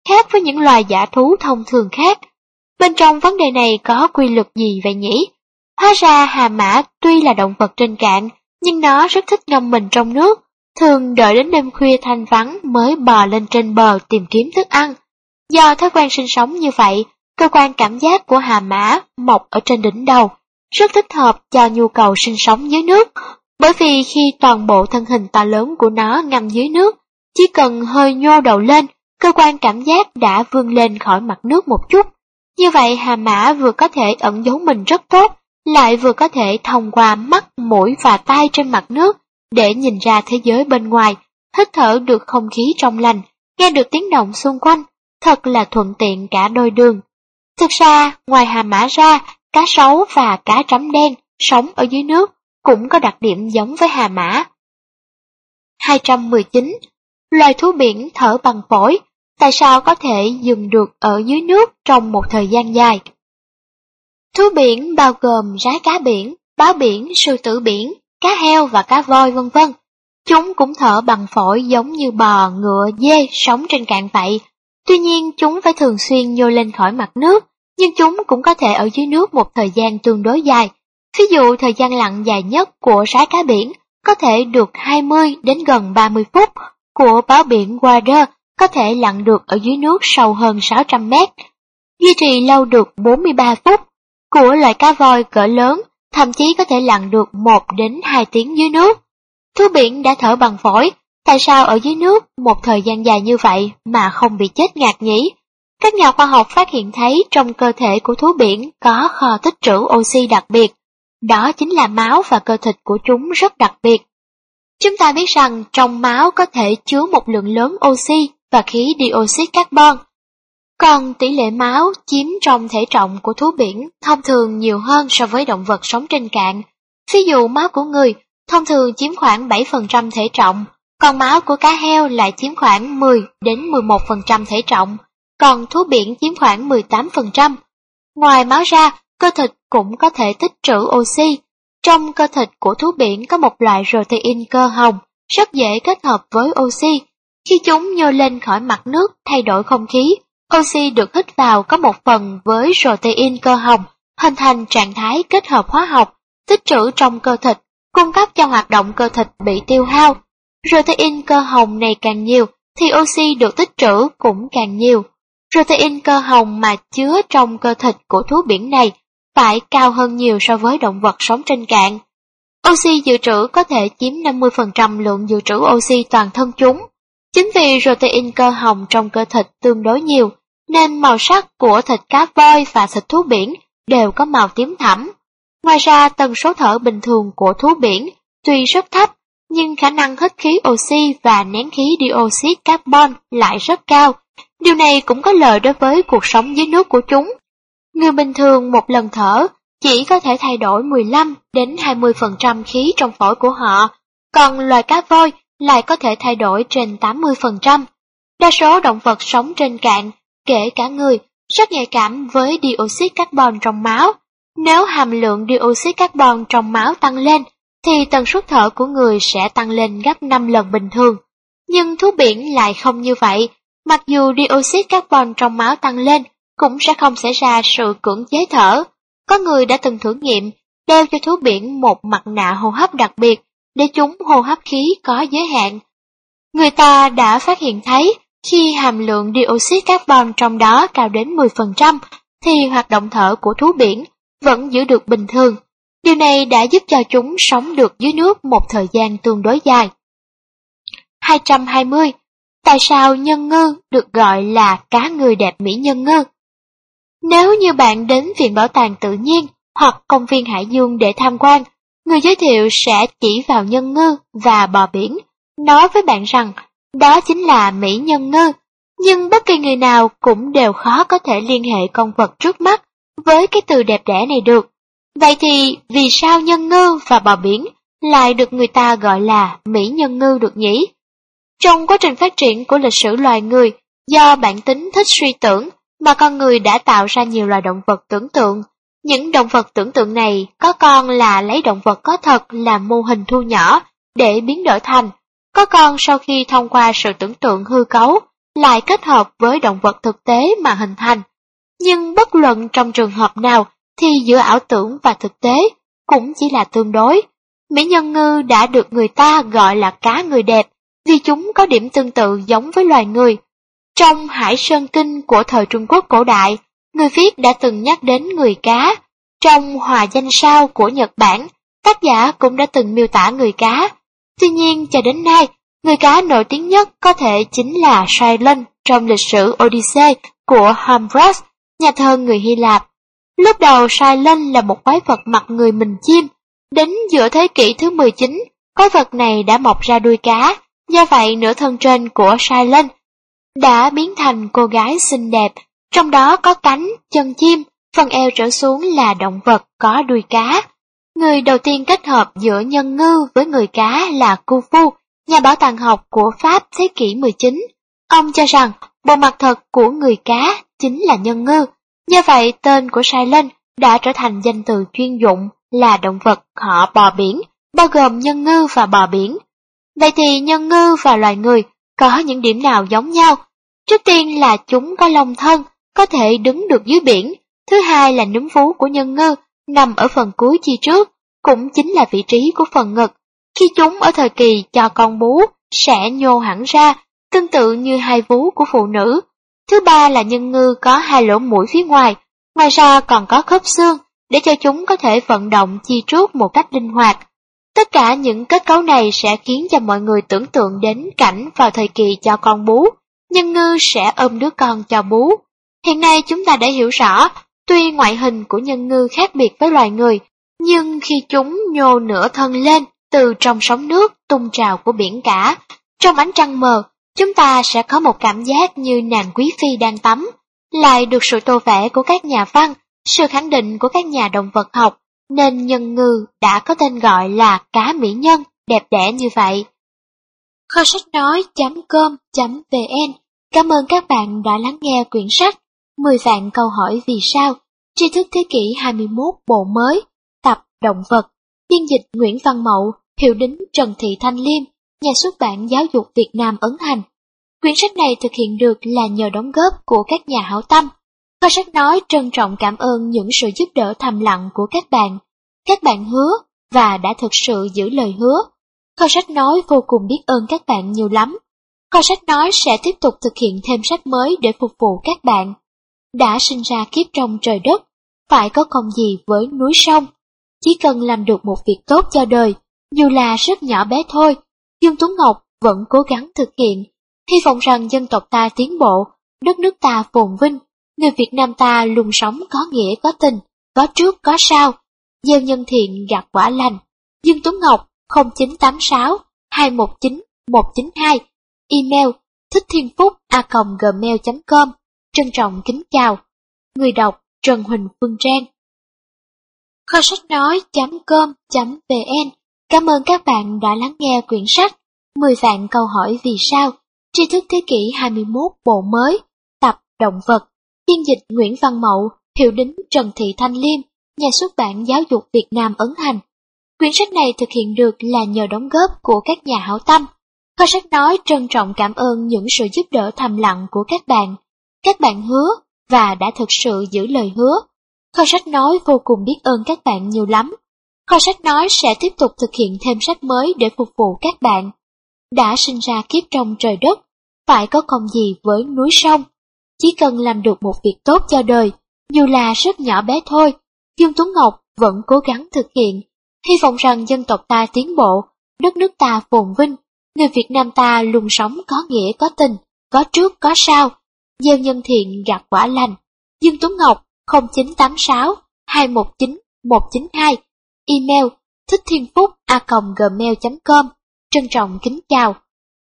khác với những loài giả thú thông thường khác. Bên trong vấn đề này có quy luật gì vậy nhỉ? Hóa ra hà mã tuy là động vật trên cạn, nhưng nó rất thích ngâm mình trong nước, thường đợi đến đêm khuya thanh vắng mới bò lên trên bờ tìm kiếm thức ăn. Do thói quen sinh sống như vậy, cơ quan cảm giác của hà mã mọc ở trên đỉnh đầu, rất thích hợp cho nhu cầu sinh sống dưới nước, bởi vì khi toàn bộ thân hình to lớn của nó ngâm dưới nước, chỉ cần hơi nhô đầu lên, cơ quan cảm giác đã vươn lên khỏi mặt nước một chút. Như vậy hà mã vừa có thể ẩn giấu mình rất tốt, lại vừa có thể thông qua mắt, mũi và tai trên mặt nước để nhìn ra thế giới bên ngoài, hít thở được không khí trong lành, nghe được tiếng động xung quanh, thật là thuận tiện cả đôi đường. Thực ra, ngoài hà mã ra, cá sấu và cá trắm đen sống ở dưới nước cũng có đặc điểm giống với hà mã. 219. Loài thú biển thở bằng phổi, tại sao có thể dừng được ở dưới nước trong một thời gian dài? Thú biển bao gồm rái cá biển, báo biển, sư tử biển, cá heo và cá voi vân vân. Chúng cũng thở bằng phổi giống như bò, ngựa, dê sống trên cạn vậy. Tuy nhiên chúng phải thường xuyên nhô lên khỏi mặt nước, nhưng chúng cũng có thể ở dưới nước một thời gian tương đối dài. Ví dụ thời gian lặn dài nhất của rái cá biển có thể được 20 đến gần 30 phút, của báo biển Water có thể lặn được ở dưới nước sâu hơn 600 mét, duy trì lâu được 43 phút, của loài cá voi cỡ lớn thậm chí có thể lặn được 1 đến 2 tiếng dưới nước. Thú biển đã thở bằng phổi, tại sao ở dưới nước một thời gian dài như vậy mà không bị chết ngạt nhỉ? Các nhà khoa học phát hiện thấy trong cơ thể của thú biển có kho tích trữ oxy đặc biệt, đó chính là máu và cơ thịt của chúng rất đặc biệt. Chúng ta biết rằng trong máu có thể chứa một lượng lớn oxy và khí dioxide carbon, còn tỷ lệ máu chiếm trong thể trọng của thú biển thông thường nhiều hơn so với động vật sống trên cạn. Ví dụ máu của người thông thường chiếm khoảng 7% thể trọng, còn máu của cá heo lại chiếm khoảng 10 đến 11% thể trọng, còn thú biển chiếm khoảng 18%. Ngoài máu ra, cơ thịt cũng có thể tích trữ oxy. Trong cơ thịt của thú biển có một loại protein cơ hồng, rất dễ kết hợp với oxy. Khi chúng nhô lên khỏi mặt nước thay đổi không khí, Oxy được hít vào có một phần với protein cơ hồng, hình thành trạng thái kết hợp hóa học, tích trữ trong cơ thịt, cung cấp cho hoạt động cơ thịt bị tiêu hao. Protein cơ hồng này càng nhiều, thì oxy được tích trữ cũng càng nhiều. Protein cơ hồng mà chứa trong cơ thịt của thú biển này phải cao hơn nhiều so với động vật sống trên cạn. Oxy dự trữ có thể chiếm 50% lượng dự trữ oxy toàn thân chúng. Chính vì protein cơ hồng trong cơ thịt tương đối nhiều, nên màu sắc của thịt cá voi và thịt thú biển đều có màu tím thẳm. Ngoài ra tần số thở bình thường của thú biển tuy rất thấp, nhưng khả năng hít khí oxy và nén khí dioxide carbon lại rất cao. Điều này cũng có lợi đối với cuộc sống dưới nước của chúng. Người bình thường một lần thở chỉ có thể thay đổi 15 đến 20% khí trong phổi của họ, còn loài cá voi lại có thể thay đổi trên 80%. Đa số động vật sống trên cạn, kể cả người, rất nhạy cảm với dioxide carbon trong máu. Nếu hàm lượng dioxide carbon trong máu tăng lên, thì tần suất thở của người sẽ tăng lên gấp 5 lần bình thường. Nhưng thú biển lại không như vậy, mặc dù dioxide carbon trong máu tăng lên, cũng sẽ không xảy ra sự cưỡng chế thở. Có người đã từng thử nghiệm đeo cho thú biển một mặt nạ hô hấp đặc biệt để chúng hô hấp khí có giới hạn. Người ta đã phát hiện thấy khi hàm lượng dioxide carbon trong đó cao đến 10%, thì hoạt động thở của thú biển vẫn giữ được bình thường. Điều này đã giúp cho chúng sống được dưới nước một thời gian tương đối dài. 220. Tại sao nhân ngư được gọi là cá người đẹp mỹ nhân ngư? Nếu như bạn đến Viện Bảo tàng Tự nhiên hoặc công viên Hải Dương để tham quan, người giới thiệu sẽ chỉ vào nhân ngư và bò biển, nói với bạn rằng đó chính là mỹ nhân ngư. Nhưng bất kỳ người nào cũng đều khó có thể liên hệ con vật trước mắt với cái từ đẹp đẽ này được. Vậy thì vì sao nhân ngư và bò biển lại được người ta gọi là mỹ nhân ngư được nhỉ? Trong quá trình phát triển của lịch sử loài người, do bản tính thích suy tưởng mà con người đã tạo ra nhiều loài động vật tưởng tượng. Những động vật tưởng tượng này có con là lấy động vật có thật làm mô hình thu nhỏ để biến đổi thành, có con sau khi thông qua sự tưởng tượng hư cấu lại kết hợp với động vật thực tế mà hình thành. Nhưng bất luận trong trường hợp nào thì giữa ảo tưởng và thực tế cũng chỉ là tương đối. Mỹ nhân ngư đã được người ta gọi là cá người đẹp vì chúng có điểm tương tự giống với loài người. Trong Hải Sơn Kinh của thời Trung Quốc cổ đại, người viết đã từng nhắc đến người cá. Trong Hòa Danh Sao của Nhật Bản, tác giả cũng đã từng miêu tả người cá. Tuy nhiên, cho đến nay, người cá nổi tiếng nhất có thể chính là Cylon trong lịch sử Odyssey của Homerus, nhà thơ người Hy Lạp. Lúc đầu Cylon là một quái vật mặt người mình chim, đến giữa thế kỷ thứ 19, quái vật này đã mọc ra đuôi cá, do vậy nửa thân trên của Cylon đã biến thành cô gái xinh đẹp, trong đó có cánh, chân chim, phần eo trở xuống là động vật có đuôi cá. Người đầu tiên kết hợp giữa nhân ngư với người cá là Cu Phu, nhà bảo tàng học của Pháp thế kỷ 19. Ông cho rằng bộ mặt thật của người cá chính là nhân ngư, do vậy tên của Sai Lên đã trở thành danh từ chuyên dụng là động vật họ bò biển, bao gồm nhân ngư và bò biển. Vậy thì nhân ngư và loài người có những điểm nào giống nhau? Trước tiên là chúng có lông thân, có thể đứng được dưới biển. Thứ hai là núm vú của nhân ngư, nằm ở phần cuối chi trước, cũng chính là vị trí của phần ngực. Khi chúng ở thời kỳ cho con bú, sẽ nhô hẳn ra, tương tự như hai vú của phụ nữ. Thứ ba là nhân ngư có hai lỗ mũi phía ngoài, ngoài ra còn có khớp xương, để cho chúng có thể vận động chi trước một cách linh hoạt. Tất cả những kết cấu này sẽ khiến cho mọi người tưởng tượng đến cảnh vào thời kỳ cho con bú, nhân ngư sẽ ôm đứa con cho bú. Hiện nay chúng ta đã hiểu rõ, tuy ngoại hình của nhân ngư khác biệt với loài người, nhưng khi chúng nhô nửa thân lên từ trong sóng nước tung trào của biển cả, trong ánh trăng mờ, chúng ta sẽ có một cảm giác như nàng quý phi đang tắm, lại được sự tô vẽ của các nhà văn, sự khẳng định của các nhà động vật học, nên nhân ngư đã có tên gọi là cá mỹ nhân, đẹp đẽ như vậy. Kho sách nói.com.vn Cảm ơn các bạn đã lắng nghe quyển sách 10 vạn câu hỏi vì sao, tri thức thế kỷ 21 bộ mới, tập Động vật, biên dịch Nguyễn Văn Mậu, hiệu đính Trần Thị Thanh Liêm, nhà xuất bản Giáo dục Việt Nam ấn hành. Quyển sách này thực hiện được là nhờ đóng góp của các nhà hảo tâm. Kho sách nói trân trọng cảm ơn những sự giúp đỡ thầm lặng của các bạn. Các bạn hứa và đã thực sự giữ lời hứa. Kho sách nói vô cùng biết ơn các bạn nhiều lắm. Kho sách nói sẽ tiếp tục thực hiện thêm sách mới để phục vụ các bạn. Đã sinh ra kiếp trong trời đất, phải có công gì với núi sông. Chỉ cần làm được một việc tốt cho đời, dù là rất nhỏ bé thôi, Dương Tuấn Ngọc vẫn cố gắng thực hiện. Hy vọng rằng dân tộc ta tiến bộ, đất nước ta phồn vinh, người Việt Nam ta luôn sống có nghĩa có tình, có trước có sau, gieo nhân thiện gặt quả lành. Dương Tuấn Ngọc 0986 219 192 Email thích thiên phúc a gmail.com Trân trọng kính chào. Người đọc Trần Huỳnh Phương Trang. Kho sách nói.com.vn Cảm ơn các bạn đã lắng nghe quyển sách 10 vạn câu hỏi vì sao tri thức thế kỷ 21 bộ mới tập động vật. Biên dịch Nguyễn Văn Mậu, hiệu đính Trần Thị Thanh Liêm, nhà xuất bản Giáo dục Việt Nam ấn hành. Quyển sách này thực hiện được là nhờ đóng góp của các nhà hảo tâm. Kho sách nói trân trọng cảm ơn những sự giúp đỡ thầm lặng của các bạn. Các bạn hứa và đã thực sự giữ lời hứa. Kho sách nói vô cùng biết ơn các bạn nhiều lắm. Kho sách nói sẽ tiếp tục thực hiện thêm sách mới để phục vụ các bạn. Đã sinh ra kiếp trong trời đất, phải có công gì với núi sông. Chỉ cần làm được một việc tốt cho đời, dù là rất nhỏ bé thôi, Dương Tuấn Ngọc vẫn cố gắng thực hiện, hy vọng rằng dân tộc ta tiến bộ, đất nước ta phồn vinh, người Việt Nam ta luôn sống có nghĩa có tình, có trước có sau, gieo nhân thiện gặt quả lành. Dương Tuấn Ngọc 0986 219 192 Email thích thiên phúc a gmail.com Trân trọng kính chào.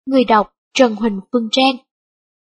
Người đọc Trần Huỳnh Phương Trang.